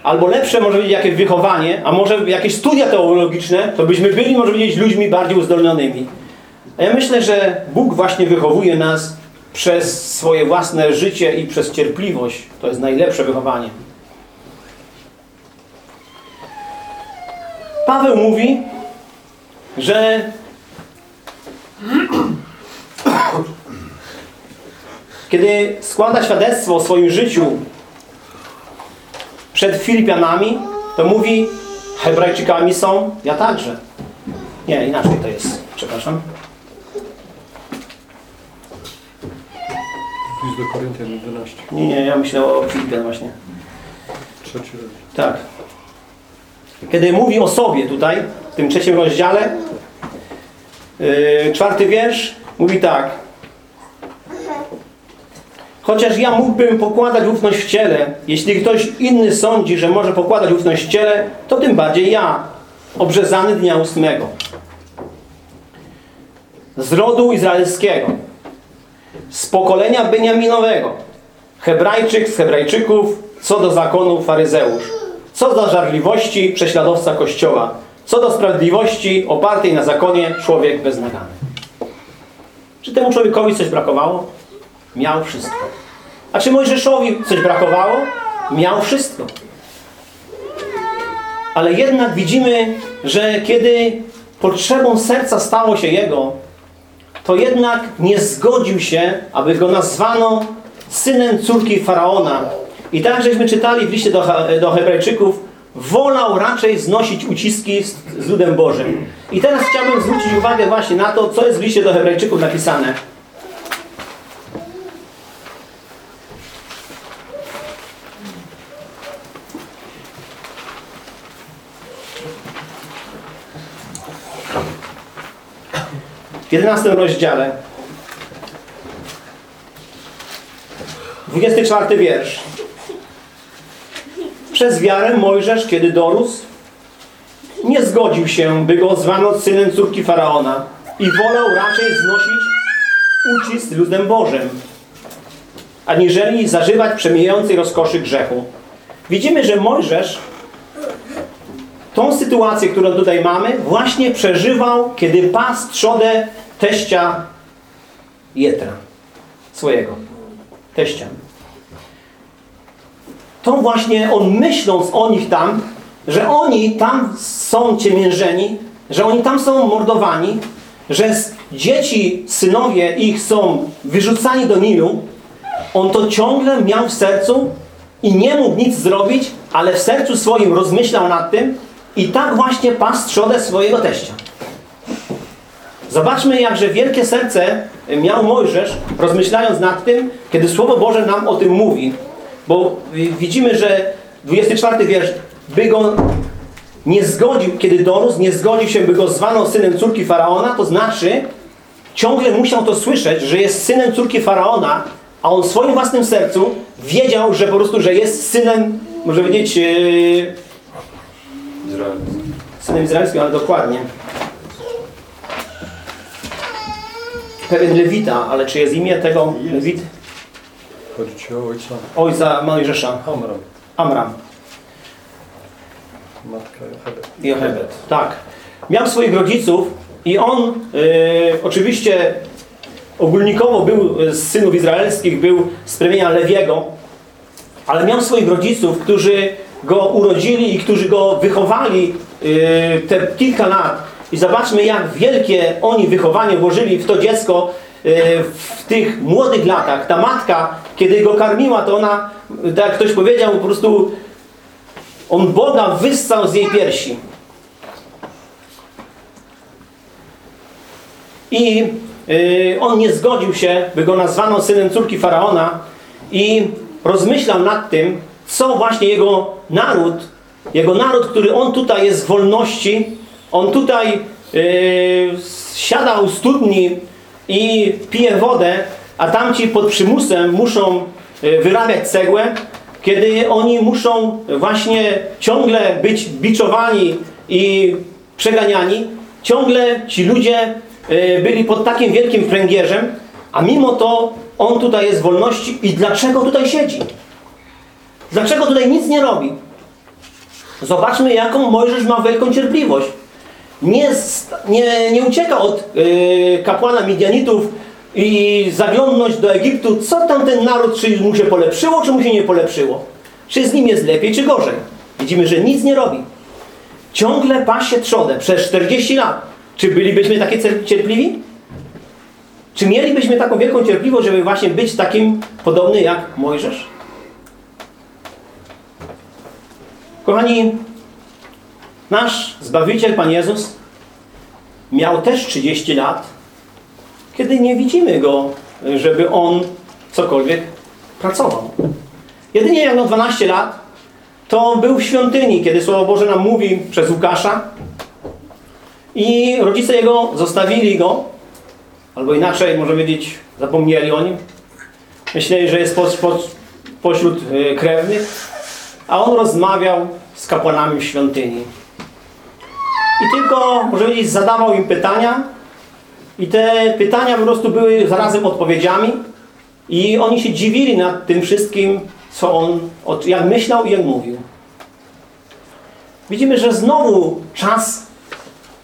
albo lepsze, może być jakieś wychowanie, a może jakieś studia teologiczne, to byśmy byli, może powiedzieć, ludźmi bardziej uzdolnionymi. A ja myślę, że Bóg właśnie wychowuje nas przez swoje własne życie i przez cierpliwość. To jest najlepsze wychowanie. Paweł mówi, że kiedy składa świadectwo o swoim życiu przed Filipianami, to mówi, Hebrajczykami są, ja także. Nie, inaczej to jest, przepraszam. List do Koryntian 11, Nie, nie, ja myślę o Filipian właśnie. trzeci rozdział. Tak. Kiedy mówi o sobie tutaj, w tym trzecim rozdziale, yy, czwarty wiersz, mówi tak. Chociaż ja mógłbym pokładać ufność w ciele, jeśli ktoś inny sądzi, że może pokładać ufność w ciele, to tym bardziej ja, obrzezany dnia ósmego. Z rodu izraelskiego, z pokolenia Beniaminowego, Hebrajczyk z Hebrajczyków, co do zakonu faryzeusz, co do żarliwości prześladowca Kościoła, co do sprawiedliwości opartej na zakonie człowiek beznagany. Czy temu człowiekowi coś brakowało? Miał wszystko. A czy Mojżeszowi coś brakowało? Miał wszystko. Ale jednak widzimy, że kiedy potrzebą serca stało się jego, to jednak nie zgodził się, aby go nazwano synem córki Faraona. I tak, żeśmy czytali w liście do, do Hebrajczyków, wolał raczej znosić uciski z, z ludem Bożym. I teraz chciałbym zwrócić uwagę właśnie na to, co jest w liście do Hebrajczyków napisane. W 11 rozdziale 24 wiersz. Przez wiarę Mojżesz, kiedy dorósł, nie zgodził się, by go zwano synem córki Faraona i wolał raczej znosić ucisk ludem Bożym, aniżeli zażywać przemijającej rozkoszy grzechu. Widzimy, że Mojżesz tą sytuację, którą tutaj mamy, właśnie przeżywał, kiedy pasł trzodę teścia Jetra, swojego teścia. To właśnie on myśląc o nich tam, że oni tam są ciemiężeni, że oni tam są mordowani, że dzieci, synowie ich są wyrzucani do Nilu, on to ciągle miał w sercu i nie mógł nic zrobić, ale w sercu swoim rozmyślał nad tym i tak właśnie pasł trzodę swojego teścia. Zobaczmy, jakże wielkie serce miał Mojżesz, rozmyślając nad tym, kiedy Słowo Boże nam o tym mówi. Bo widzimy, że 24 wiersz, by go nie zgodził, kiedy dorósł, nie zgodził się, by go zwano synem córki Faraona, to znaczy ciągle musiał to słyszeć, że jest synem córki Faraona, a on w swoim własnym sercu wiedział, że po prostu, że jest synem, może powiedzieć, yy, synem izraelskim, ale dokładnie. Pewien Lewita, ale czy jest imię tego Lewit? Chodzi o ojca Ojca Mojżesza, Amram, Amram. matka Jochebed. Jochebed. Tak. Miał swoich rodziców i on e, oczywiście ogólnikowo był z synów izraelskich, był z plemienia Lewiego, ale miał swoich rodziców, którzy go urodzili i którzy go wychowali e, te kilka lat. I zobaczmy, jak wielkie oni wychowanie włożyli w to dziecko w tych młodych latach. Ta matka, kiedy go karmiła, to ona, tak jak ktoś powiedział, po prostu on Boga wyssał z jej piersi. I y, on nie zgodził się, by go nazwano synem córki Faraona i rozmyślał nad tym, co właśnie jego naród, jego naród, który on tutaj jest w wolności, on tutaj y, siada u studni i pije wodę, a tamci pod przymusem muszą y, wyrabiać cegłę, kiedy oni muszą właśnie ciągle być biczowani i przeganiani, ciągle ci ludzie y, byli pod takim wielkim pręgierzem, a mimo to on tutaj jest w wolności i dlaczego tutaj siedzi? Dlaczego tutaj nic nie robi? Zobaczmy, jaką Mojżesz ma wielką cierpliwość. Nie, nie, nie ucieka od y, kapłana Midianitów i zaglądnąć do Egiptu, co tam ten naród, czy mu się polepszyło, czy mu się nie polepszyło. Czy z nim jest lepiej, czy gorzej. Widzimy, że nic nie robi. Ciągle pasie trzodę przez 40 lat. Czy bylibyśmy takie cierpliwi? Czy mielibyśmy taką wielką cierpliwość, żeby właśnie być takim podobny jak Mojżesz? Kochani, nasz Zbawiciel Pan Jezus miał też 30 lat, kiedy nie widzimy Go, żeby On cokolwiek pracował. Jedynie jak miał 12 lat, to był w świątyni, kiedy Słowo Boże nam mówi przez Łukasza i rodzice Jego zostawili Go, albo inaczej, może powiedzieć, zapomnieli o Nim. Myśleli, że jest po, po, pośród e, krewnych, a On rozmawiał z kapłanami w świątyni. I tylko, może powiedzieć, zadawał im pytania i te pytania po prostu były zarazem odpowiedziami i oni się dziwili nad tym wszystkim, co on, jak myślał i jak mówił. Widzimy, że znowu czas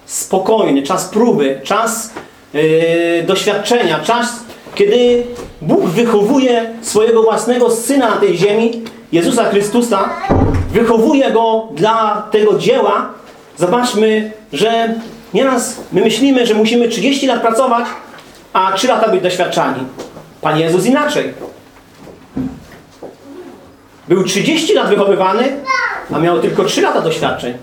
spokojny, czas próby, czas yy, doświadczenia, czas, kiedy Bóg wychowuje swojego własnego Syna na tej ziemi, Jezusa Chrystusa, wychowuje Go dla tego dzieła. Zobaczmy, że nieraz my myślimy, że musimy 30 lat pracować, a 3 lata być doświadczani. Pan Jezus inaczej. Był 30 lat wychowywany, a miał tylko 3 lata doświadczeń.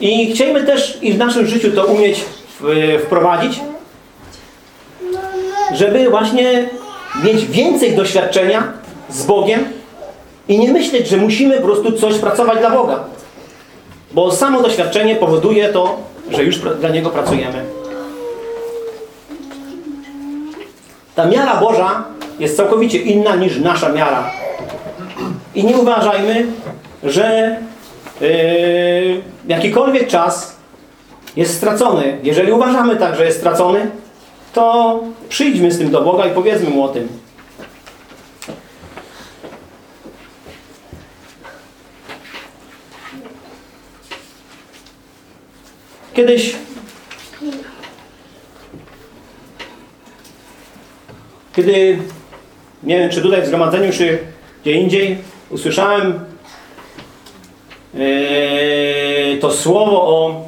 I chcielibyśmy też i w naszym życiu to umieć w- wprowadzić, żeby właśnie mieć więcej doświadczenia z Bogiem i nie myśleć, że musimy po prostu coś pracować dla Boga. Bo samo doświadczenie powoduje to, że już dla Niego pracujemy. Ta miara Boża jest całkowicie inna niż nasza miara. I nie uważajmy, że yy, jakikolwiek czas jest stracony. Jeżeli uważamy tak, że jest stracony, to przyjdźmy z tym do Boga i powiedzmy Mu o tym. Kiedyś kiedy nie wiem, czy tutaj w zgromadzeniu, czy gdzie indziej usłyszałem yy, to słowo o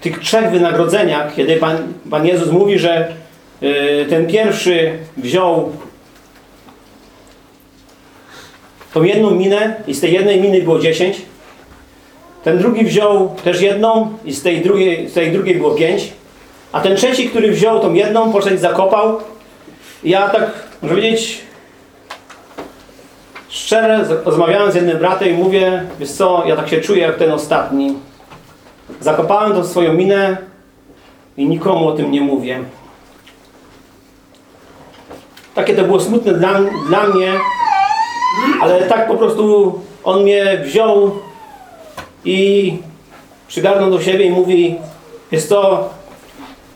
tych trzech wynagrodzeniach, kiedy Pan, Pan Jezus mówi, że yy, ten pierwszy wziął tą jedną minę i z tej jednej miny było dziesięć. Ten drugi wziął też jedną i z tej drugiej, z tej drugiej było pięć. A ten trzeci, który wziął tą jedną, poszedł zakopał. Ja tak, może powiedzieć, szczerze rozmawiałem z jednym bratem i mówię, wiesz co, ja tak się czuję jak ten ostatni. Zakopałem tą swoją minę i nikomu o tym nie mówię. Takie to było smutne dla, dla mnie, ale tak po prostu on mnie wziął i przygarnął do siebie i mówi, jest to,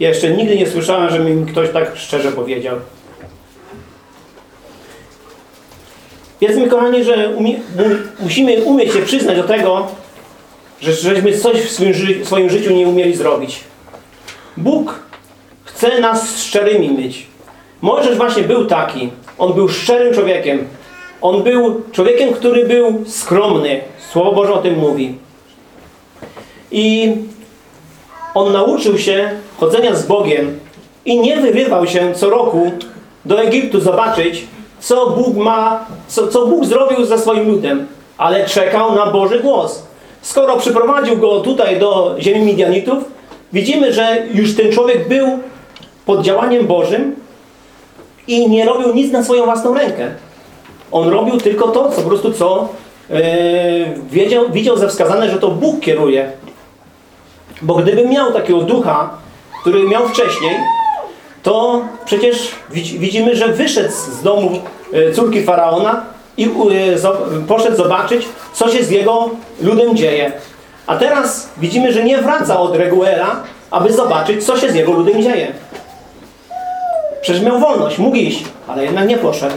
jeszcze nigdy nie słyszałem, żeby mi ktoś tak szczerze powiedział. Wiedzmy, kochani, że umie, mu- musimy umieć się przyznać do tego, że żeśmy coś w swoim, ży swoim życiu nie umieli zrobić. Bóg chce nas szczerymi mieć. Mojżesz właśnie był taki. On był szczerym człowiekiem. On był człowiekiem, który był skromny. Słowo Boże o tym mówi. I on nauczył się chodzenia z Bogiem i nie wyrywał się co roku do Egiptu zobaczyć, co Bóg ma, co, co Bóg zrobił ze swoim ludem, ale czekał na Boży głos. Skoro przyprowadził go tutaj do ziemi Midianitów, widzimy, że już ten człowiek był pod działaniem Bożym i nie robił nic na swoją własną rękę. On robił tylko to, co po prostu co e, wiedział, widział ze wskazane, że to Bóg kieruje. Bo gdyby miał takiego ducha, który miał wcześniej, to przecież widz- widzimy, że wyszedł z domu e, córki Faraona i e, poszedł zobaczyć, co się z jego ludem dzieje. A teraz widzimy, że nie wraca od Reguela, aby zobaczyć, co się z jego ludem dzieje. Przecież miał wolność, mógł iść, ale jednak nie poszedł.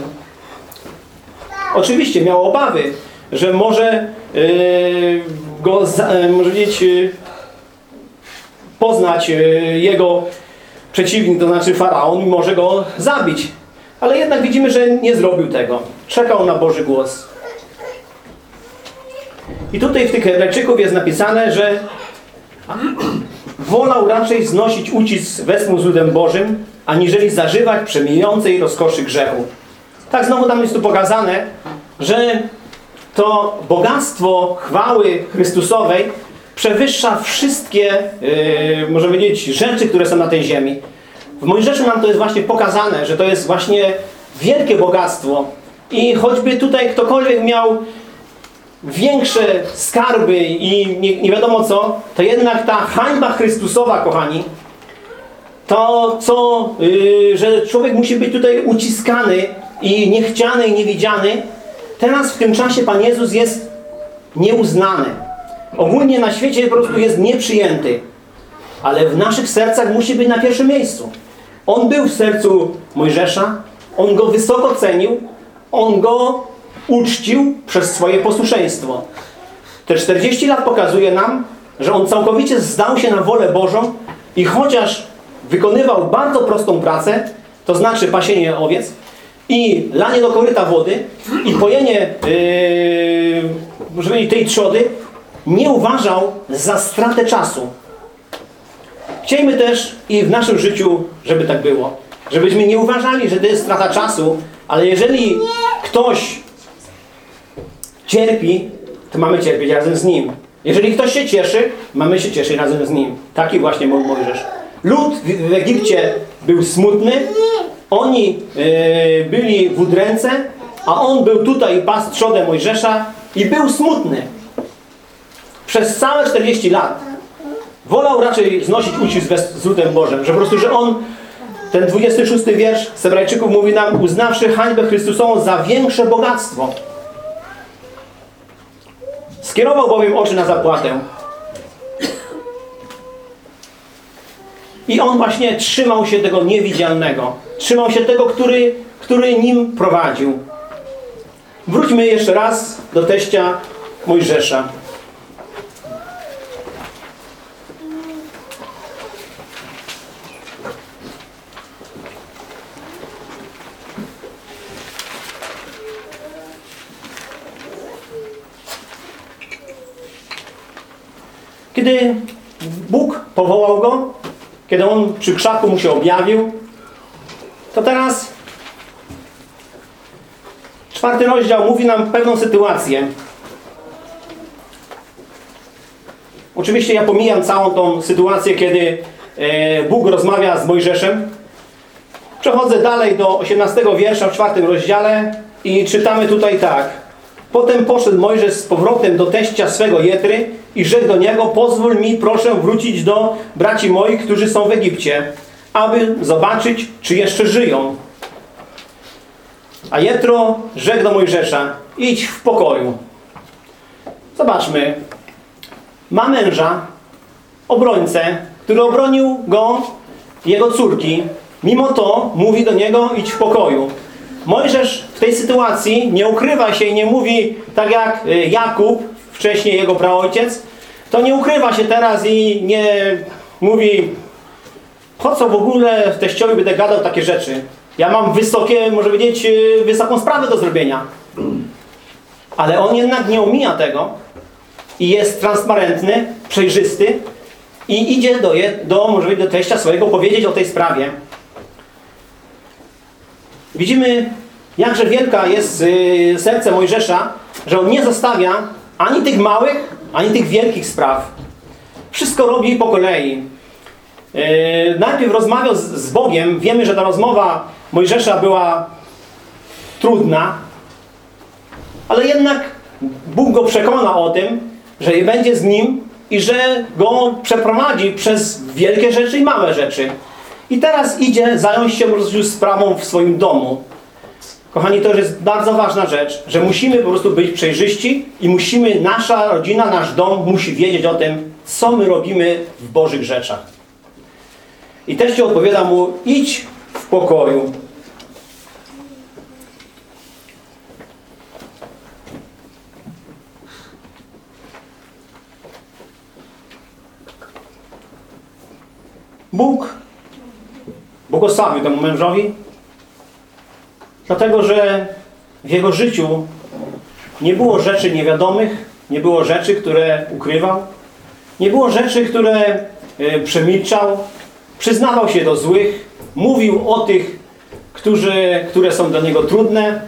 Oczywiście miał obawy, że może yy, go, yy, może powiedzieć, yy, poznać yy, jego przeciwnik, to znaczy faraon, i może go zabić. Ale jednak widzimy, że nie zrobił tego. Czekał na Boży głos. I tutaj w tych Hebrajczyków jest napisane, że wolał raczej znosić ucisk wespół z ludem Bożym, aniżeli zażywać przemijającej rozkoszy grzechu. Tak znowu tam jest tu pokazane, że to bogactwo chwały Chrystusowej przewyższa wszystkie, yy, można powiedzieć, rzeczy, które są na tej ziemi. W Mojżeszu nam to jest właśnie pokazane, że to jest właśnie wielkie bogactwo. I choćby tutaj ktokolwiek miał większe skarby i nie, nie wiadomo co, to jednak ta hańba Chrystusowa, kochani, to co, yy, że człowiek musi być tutaj uciskany i niechciany i niewidziany, teraz w tym czasie Pan Jezus jest nieuznany. Ogólnie na świecie po prostu jest nieprzyjęty. Ale w naszych sercach musi być na pierwszym miejscu. On był w sercu Mojżesza, on go wysoko cenił, on go uczcił przez swoje posłuszeństwo. Te 40 lat pokazuje nam, że on całkowicie zdał się na wolę Bożą i chociaż wykonywał bardzo prostą pracę, to znaczy pasienie owiec i lanie do koryta wody i pojenie yy, tej trzody, nie uważał za stratę czasu. Chciejmy też i w naszym życiu, żeby tak było. Żebyśmy nie uważali, że to jest strata czasu, ale jeżeli ktoś cierpi, to mamy cierpieć razem z nim. Jeżeli ktoś się cieszy, mamy się cieszyć razem z nim. Taki właśnie był Mojżesz. Lud w, Egipcie był smutny, oni e, byli w udręce, a on był tutaj i pasł trzodę Mojżesza i był smutny. Przez całe 40 lat wolał raczej znosić ucisk z- ludem Bożym, że po prostu, że on, ten 26 wiersz z Hebrajczyków mówi nam, uznawszy hańbę Chrystusową za większe bogactwo. Skierował bowiem oczy na zapłatę. I on właśnie trzymał się tego niewidzialnego. Trzymał się tego, który, który nim prowadził. Wróćmy jeszcze raz do teścia Mojżesza. Kiedy Bóg powołał go, kiedy on przy krzaku mu się objawił, to teraz czwarty rozdział mówi nam pewną sytuację. Oczywiście ja pomijam całą tą sytuację, kiedy e, Bóg rozmawia z Mojżeszem. Przechodzę dalej do 18 wiersza w czwartym rozdziale i czytamy tutaj tak. Potem poszedł Mojżesz z powrotem do teścia swego Jetry i rzekł do niego, pozwól mi proszę wrócić do braci moich, którzy są w Egipcie, aby zobaczyć, czy jeszcze żyją. A Jetro rzekł do Mojżesza, idź w pokoju. Zobaczmy. Ma męża, obrońcę, który obronił go, jego córki. Mimo to mówi do niego, idź w pokoju. Mojżesz w tej sytuacji nie ukrywa się i nie mówi tak jak y, Jakub, wcześniej jego praojciec, to nie ukrywa się teraz i nie mówi po co w ogóle teściowi będę gadał takie rzeczy. Ja mam wysokie, może powiedzieć, y, wysoką sprawę do zrobienia. Ale on jednak nie omija tego i jest transparentny, przejrzysty i idzie do, do, może powiedzieć, do teścia swojego powiedzieć o tej sprawie. Widzimy, jakże wielka jest y, serce Mojżesza, że on nie zostawia ani tych małych, ani tych wielkich spraw. Wszystko robi po kolei. Yy, najpierw rozmawiał z Bogiem. Wiemy, że ta rozmowa Mojżesza była trudna, ale jednak Bóg go przekona o tym, że będzie z nim i że go przeprowadzi przez wielkie rzeczy i małe rzeczy. I teraz idzie zająć się po prostu sprawą w swoim domu. Kochani, to jest bardzo ważna rzecz, że musimy po prostu być przejrzyści i musimy, nasza rodzina, nasz dom musi wiedzieć o tym, co my robimy w Bożych rzeczach. I też ci odpowiada mu, idź w pokoju. Bóg błogosławił temu mężowi, dlatego że w jego życiu nie było rzeczy niewiadomych, nie było rzeczy, które ukrywał, nie było rzeczy, które e, przemilczał, przyznawał się do złych, mówił o tych, którzy, które są dla niego trudne,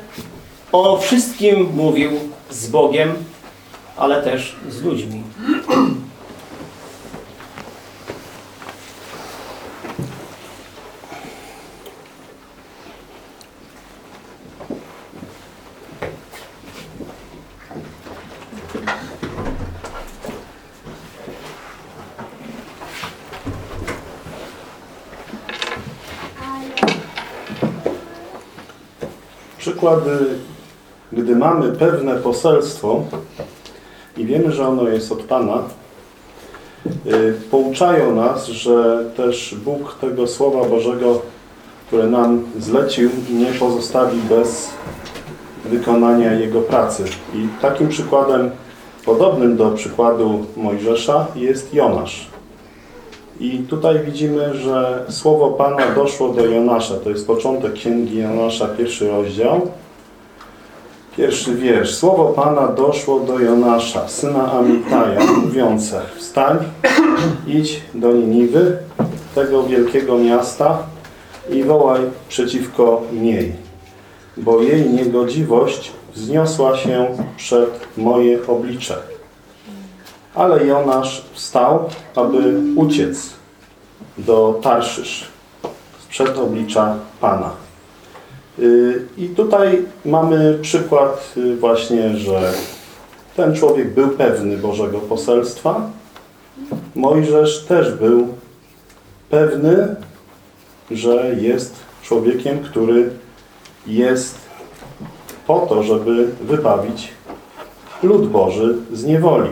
o wszystkim mówił z Bogiem, ale też z ludźmi. Przykłady, gdy mamy pewne poselstwo i wiemy, że ono jest od Pana, y, pouczają nas, że też Bóg tego Słowa Bożego, które nam zlecił, nie pozostawi bez wykonania Jego pracy. I takim przykładem, podobnym do przykładu Mojżesza, jest Jonasz. I tutaj widzimy, że słowo Pana doszło do Jonasza. To jest początek Księgi Jonasza, pierwszy rozdział. Pierwszy wiersz. Słowo Pana doszło do Jonasza, syna Amitaja, mówiące Wstań, idź do Niniwy, tego wielkiego miasta i wołaj przeciwko niej, bo jej niegodziwość wzniosła się przed moje oblicze. Ale Jonasz wstał, aby uciec do Tarszysz sprzed oblicza Pana. Y, I tutaj mamy przykład y, właśnie, że ten człowiek był pewny Bożego poselstwa. Mojżesz też był pewny, że jest człowiekiem, który jest po to, żeby wybawić lud Boży z niewoli.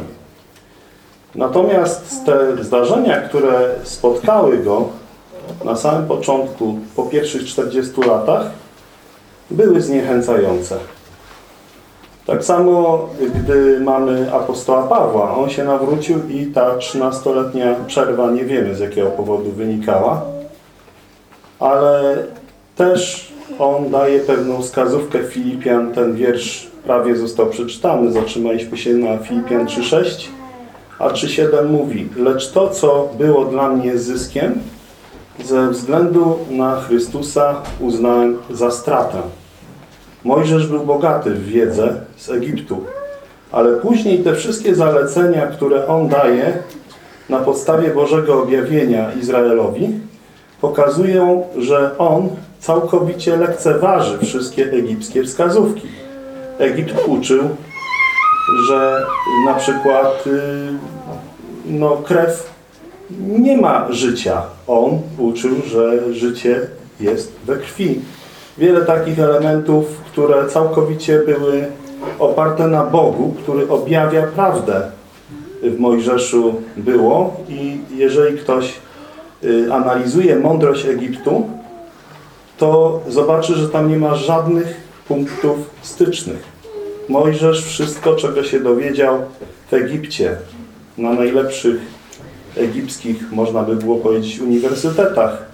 Natomiast te zdarzenia, które spotkały go na samym początku, po pierwszych 40 latach, były zniechęcające. Tak samo, gdy mamy apostoła Pawła, on się nawrócił i ta 13-letnia przerwa, nie wiemy z jakiego powodu wynikała, ale też on daje pewną wskazówkę. Filipian, ten wiersz prawie został przeczytany, zatrzymaliśmy się na Filipian 3,6, a 3,7 mówi, lecz to, co było dla mnie zyskiem, ze względu na Chrystusa uznałem za stratę. Mojżesz był bogaty w wiedzę z Egiptu, ale później te wszystkie zalecenia, które on daje na podstawie Bożego objawienia Izraelowi, pokazują, że on całkowicie lekceważy wszystkie egipskie wskazówki. Egipt uczył, że na przykład y, no, krew nie ma życia. On uczył, że życie jest we krwi. Wiele takich elementów, które całkowicie były oparte na Bogu, który objawia prawdę w Mojżeszu było i jeżeli ktoś y, analizuje mądrość Egiptu, to zobaczy, że tam nie ma żadnych punktów stycznych. Mojżesz wszystko, czego się dowiedział w Egipcie, na najlepszych egipskich, można by było powiedzieć, uniwersytetach,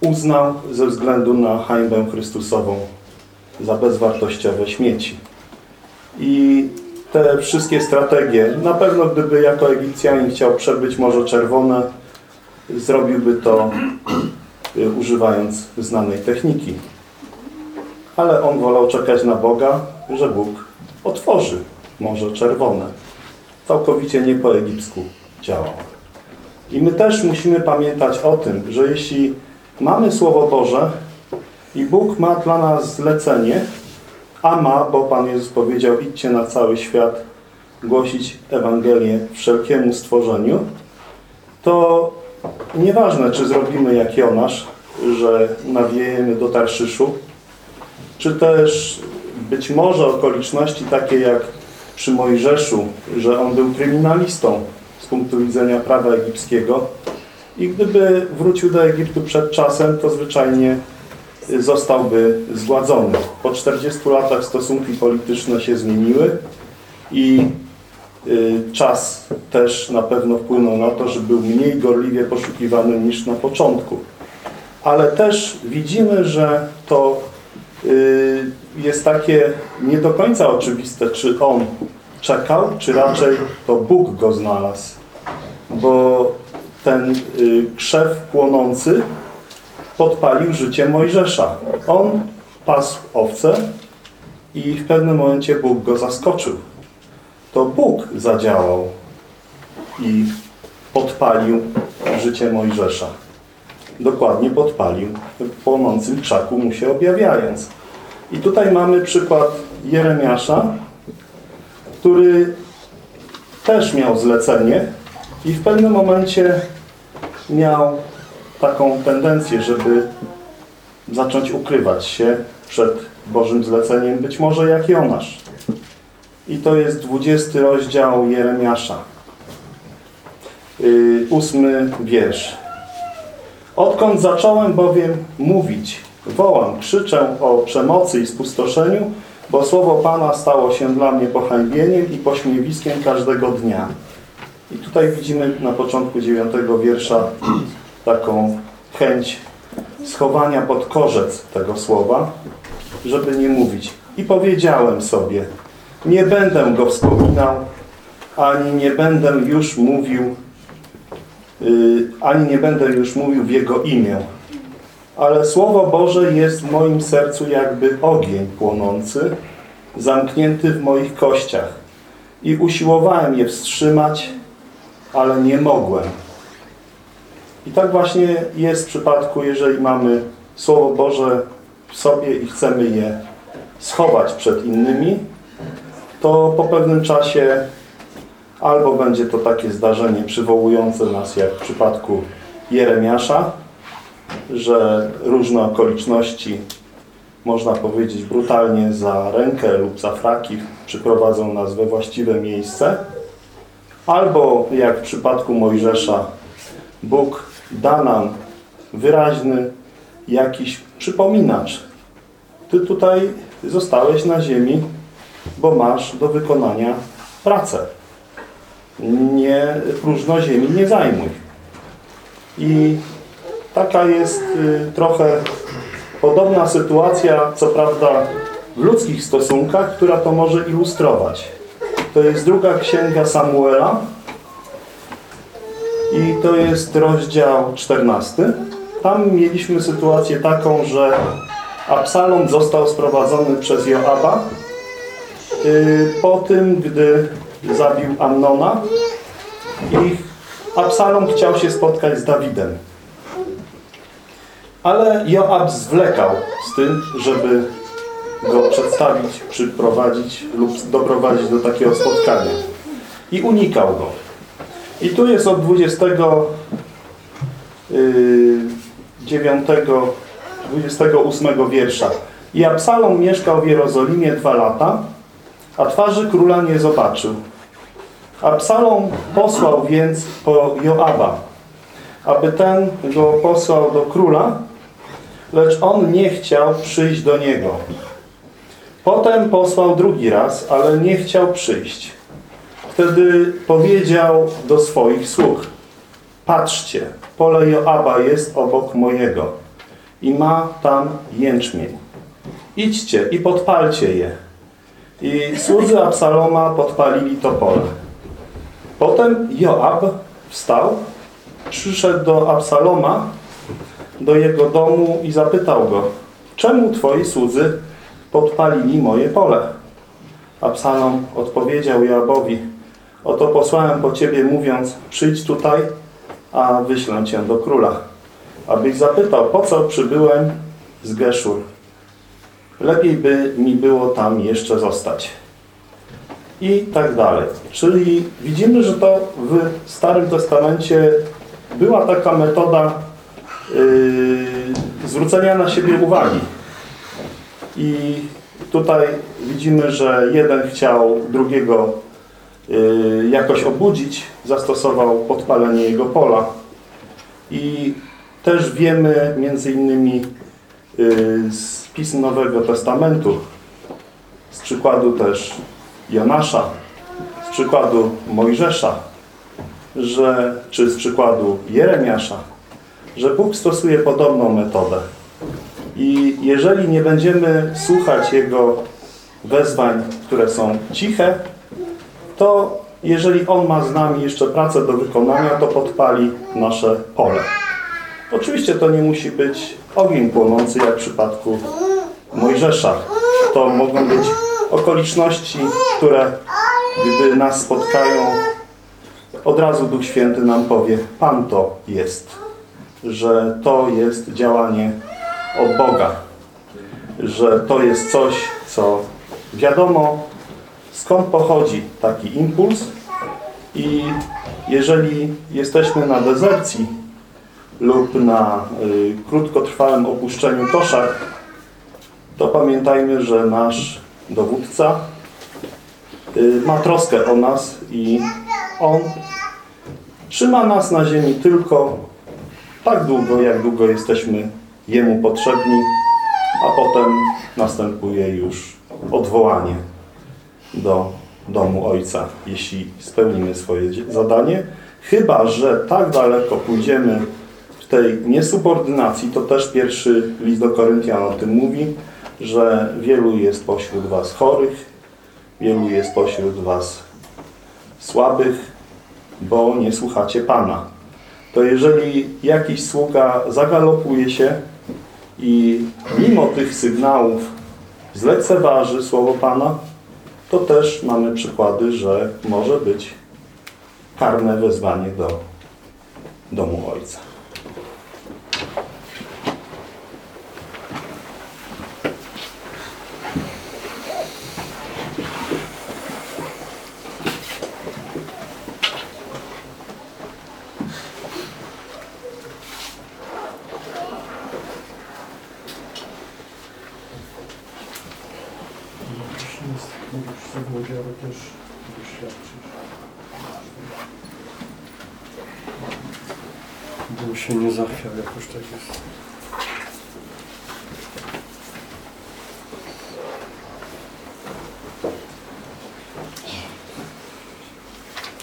uznał ze względu na hańbę Chrystusową za bezwartościowe śmieci. I te wszystkie strategie, na pewno gdyby jako Egipcjanin chciał przebyć Morze Czerwone, zrobiłby to y, używając znanej techniki. Ale on wolał czekać na Boga, że Bóg otworzy Morze Czerwone. Całkowicie nie po egipsku działał. I my też musimy pamiętać o tym, że jeśli mamy Słowo Boże i Bóg ma dla nas zlecenie, a ma, bo Pan Jezus powiedział, idźcie na cały świat, głosić Ewangelię wszelkiemu stworzeniu, to nieważne, czy zrobimy jak Jonasz, że nawiejemy do Tarszyszu, czy też być może okoliczności takie jak przy Mojżeszu, że on był kryminalistą z punktu widzenia prawa egipskiego i gdyby wrócił do Egiptu przed czasem, to zwyczajnie zostałby zgładzony. Po 40 latach stosunki polityczne się zmieniły i y, czas też na pewno wpłynął na to, że był mniej gorliwie poszukiwany niż na początku. Ale też widzimy, że to jest takie nie do końca oczywiste, czy on czekał, czy raczej to Bóg go znalazł. Bo ten y, krzew płonący podpalił życie Mojżesza. On pasł owce i w pewnym momencie Bóg go zaskoczył. To Bóg zadziałał i podpalił życie Mojżesza. Dokładnie podpalił, płonącym krzaku mu się objawiając. I tutaj mamy przykład Jeremiasza, który też miał zlecenie i w pewnym momencie miał taką tendencję, żeby zacząć ukrywać się przed Bożym zleceniem, być może jak Jonasz. I to jest 20 rozdział Jeremiasza. Yy, ósmy wiersz. Odkąd zacząłem bowiem mówić, wołam, krzyczę o przemocy i spustoszeniu, bo słowo Pana stało się dla mnie pohańbieniem i pośmiewiskiem każdego dnia. I tutaj widzimy na początku dziewiątego wiersza taką chęć schowania pod korzec tego słowa, żeby nie mówić. I powiedziałem sobie, nie będę go wspominał, ani nie będę już mówił, ani nie będę już mówił w Jego imię. Ale Słowo Boże jest w moim sercu jakby ogień płonący, zamknięty w moich kościach. I usiłowałem je wstrzymać, ale nie mogłem. I tak właśnie jest w przypadku, jeżeli mamy Słowo Boże w sobie i chcemy je schować przed innymi, to po pewnym czasie albo będzie to takie zdarzenie przywołujące nas, jak w przypadku Jeremiasza, że różne okoliczności, można powiedzieć brutalnie, za rękę lub za fraki przyprowadzą nas we właściwe miejsce, albo jak w przypadku Mojżesza, Bóg da nam wyraźny jakiś przypominacz. Ty tutaj zostałeś na ziemi, bo masz do wykonania pracę. Nie próżno ziemi nie zajmuj. I taka jest y, trochę podobna sytuacja, co prawda w ludzkich stosunkach, która to może ilustrować. To jest druga księga Samuela i to jest rozdział 14. Tam mieliśmy sytuację taką, że Absalom został sprowadzony przez Joaba y, po tym, gdy zabił Amnona i Absalom chciał się spotkać z Dawidem. Ale Joab zwlekał z tym, żeby go przedstawić, przyprowadzić lub doprowadzić do takiego spotkania. I unikał go. I tu jest od 29, 28 wiersza. I Absalom mieszkał w Jerozolimie dwa lata, a twarzy króla nie zobaczył. Absalom posłał więc po Joaba, aby ten go posłał do króla, lecz on nie chciał przyjść do niego. Potem posłał drugi raz, ale nie chciał przyjść. Wtedy powiedział do swoich sług, patrzcie, pole Joaba jest obok mojego i ma tam jęczmień. Idźcie i podpalcie je. I słudzy Absaloma podpalili to pole. Potem Joab wstał, przyszedł do Absaloma, do jego domu i zapytał go, czemu twoi słudzy podpalili moje pole? Absalom odpowiedział Joabowi, oto posłałem po ciebie mówiąc, przyjdź tutaj, a wyślę cię do króla. Abyś zapytał, po co przybyłem z Geszur. Lepiej by mi było tam jeszcze zostać. I tak dalej. Czyli widzimy, że to w Starym Testamencie była taka metoda yy, zwrócenia na siebie uwagi. I tutaj widzimy, że jeden chciał drugiego yy, jakoś obudzić, zastosował podpalenie jego pola. I też wiemy między innymi yy, z pism Nowego Testamentu, z przykładu też Jonasza, z przykładu Mojżesza, że, czy z przykładu Jeremiasza, że Bóg stosuje podobną metodę. I jeżeli nie będziemy słuchać Jego wezwań, które są ciche, to jeżeli On ma z nami jeszcze pracę do wykonania, to podpali nasze pole. Oczywiście to nie musi być ogień płonący, jak w przypadku Mojżesza. To mogą być okoliczności, które gdy nas spotkają, od razu Duch Święty nam powie, Pan to jest, że to jest działanie od Boga, że to jest coś, co wiadomo skąd pochodzi taki impuls i jeżeli jesteśmy na dezercji lub na y, krótkotrwałym opuszczeniu koszar, to pamiętajmy, że nasz dowódca y, ma troskę o nas i on trzyma nas na ziemi tylko tak długo, jak długo jesteśmy Jemu potrzebni, a potem następuje już odwołanie do domu Ojca, jeśli spełnimy swoje zadanie. Chyba, że tak daleko pójdziemy tej niesubordynacji, to też pierwszy list do Koryntian o tym mówi, że wielu jest pośród Was chorych, wielu jest pośród Was słabych, bo nie słuchacie Pana. To jeżeli jakiś sługa zagalopuje się i mimo tych sygnałów zlekceważy słowo Pana, to też mamy przykłady, że może być karne wezwanie do domu Ojca.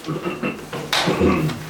うん。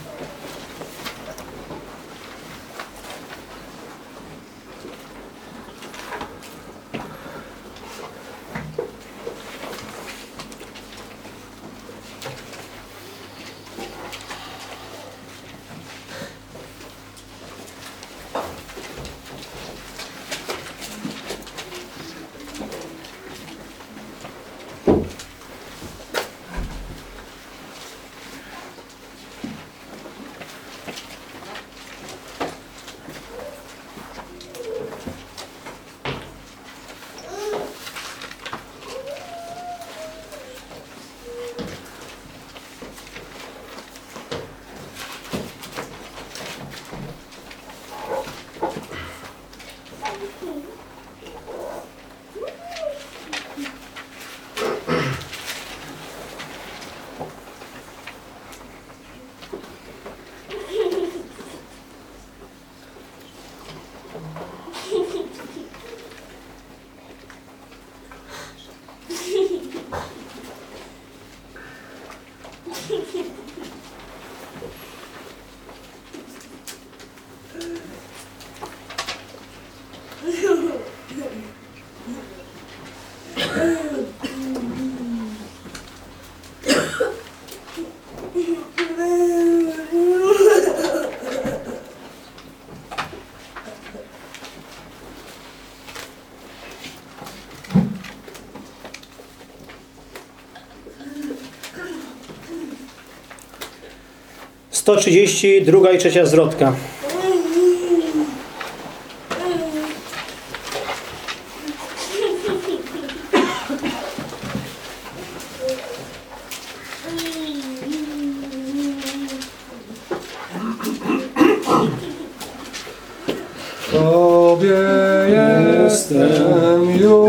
130, druga i trzecia zwrotka. Tobie jestem już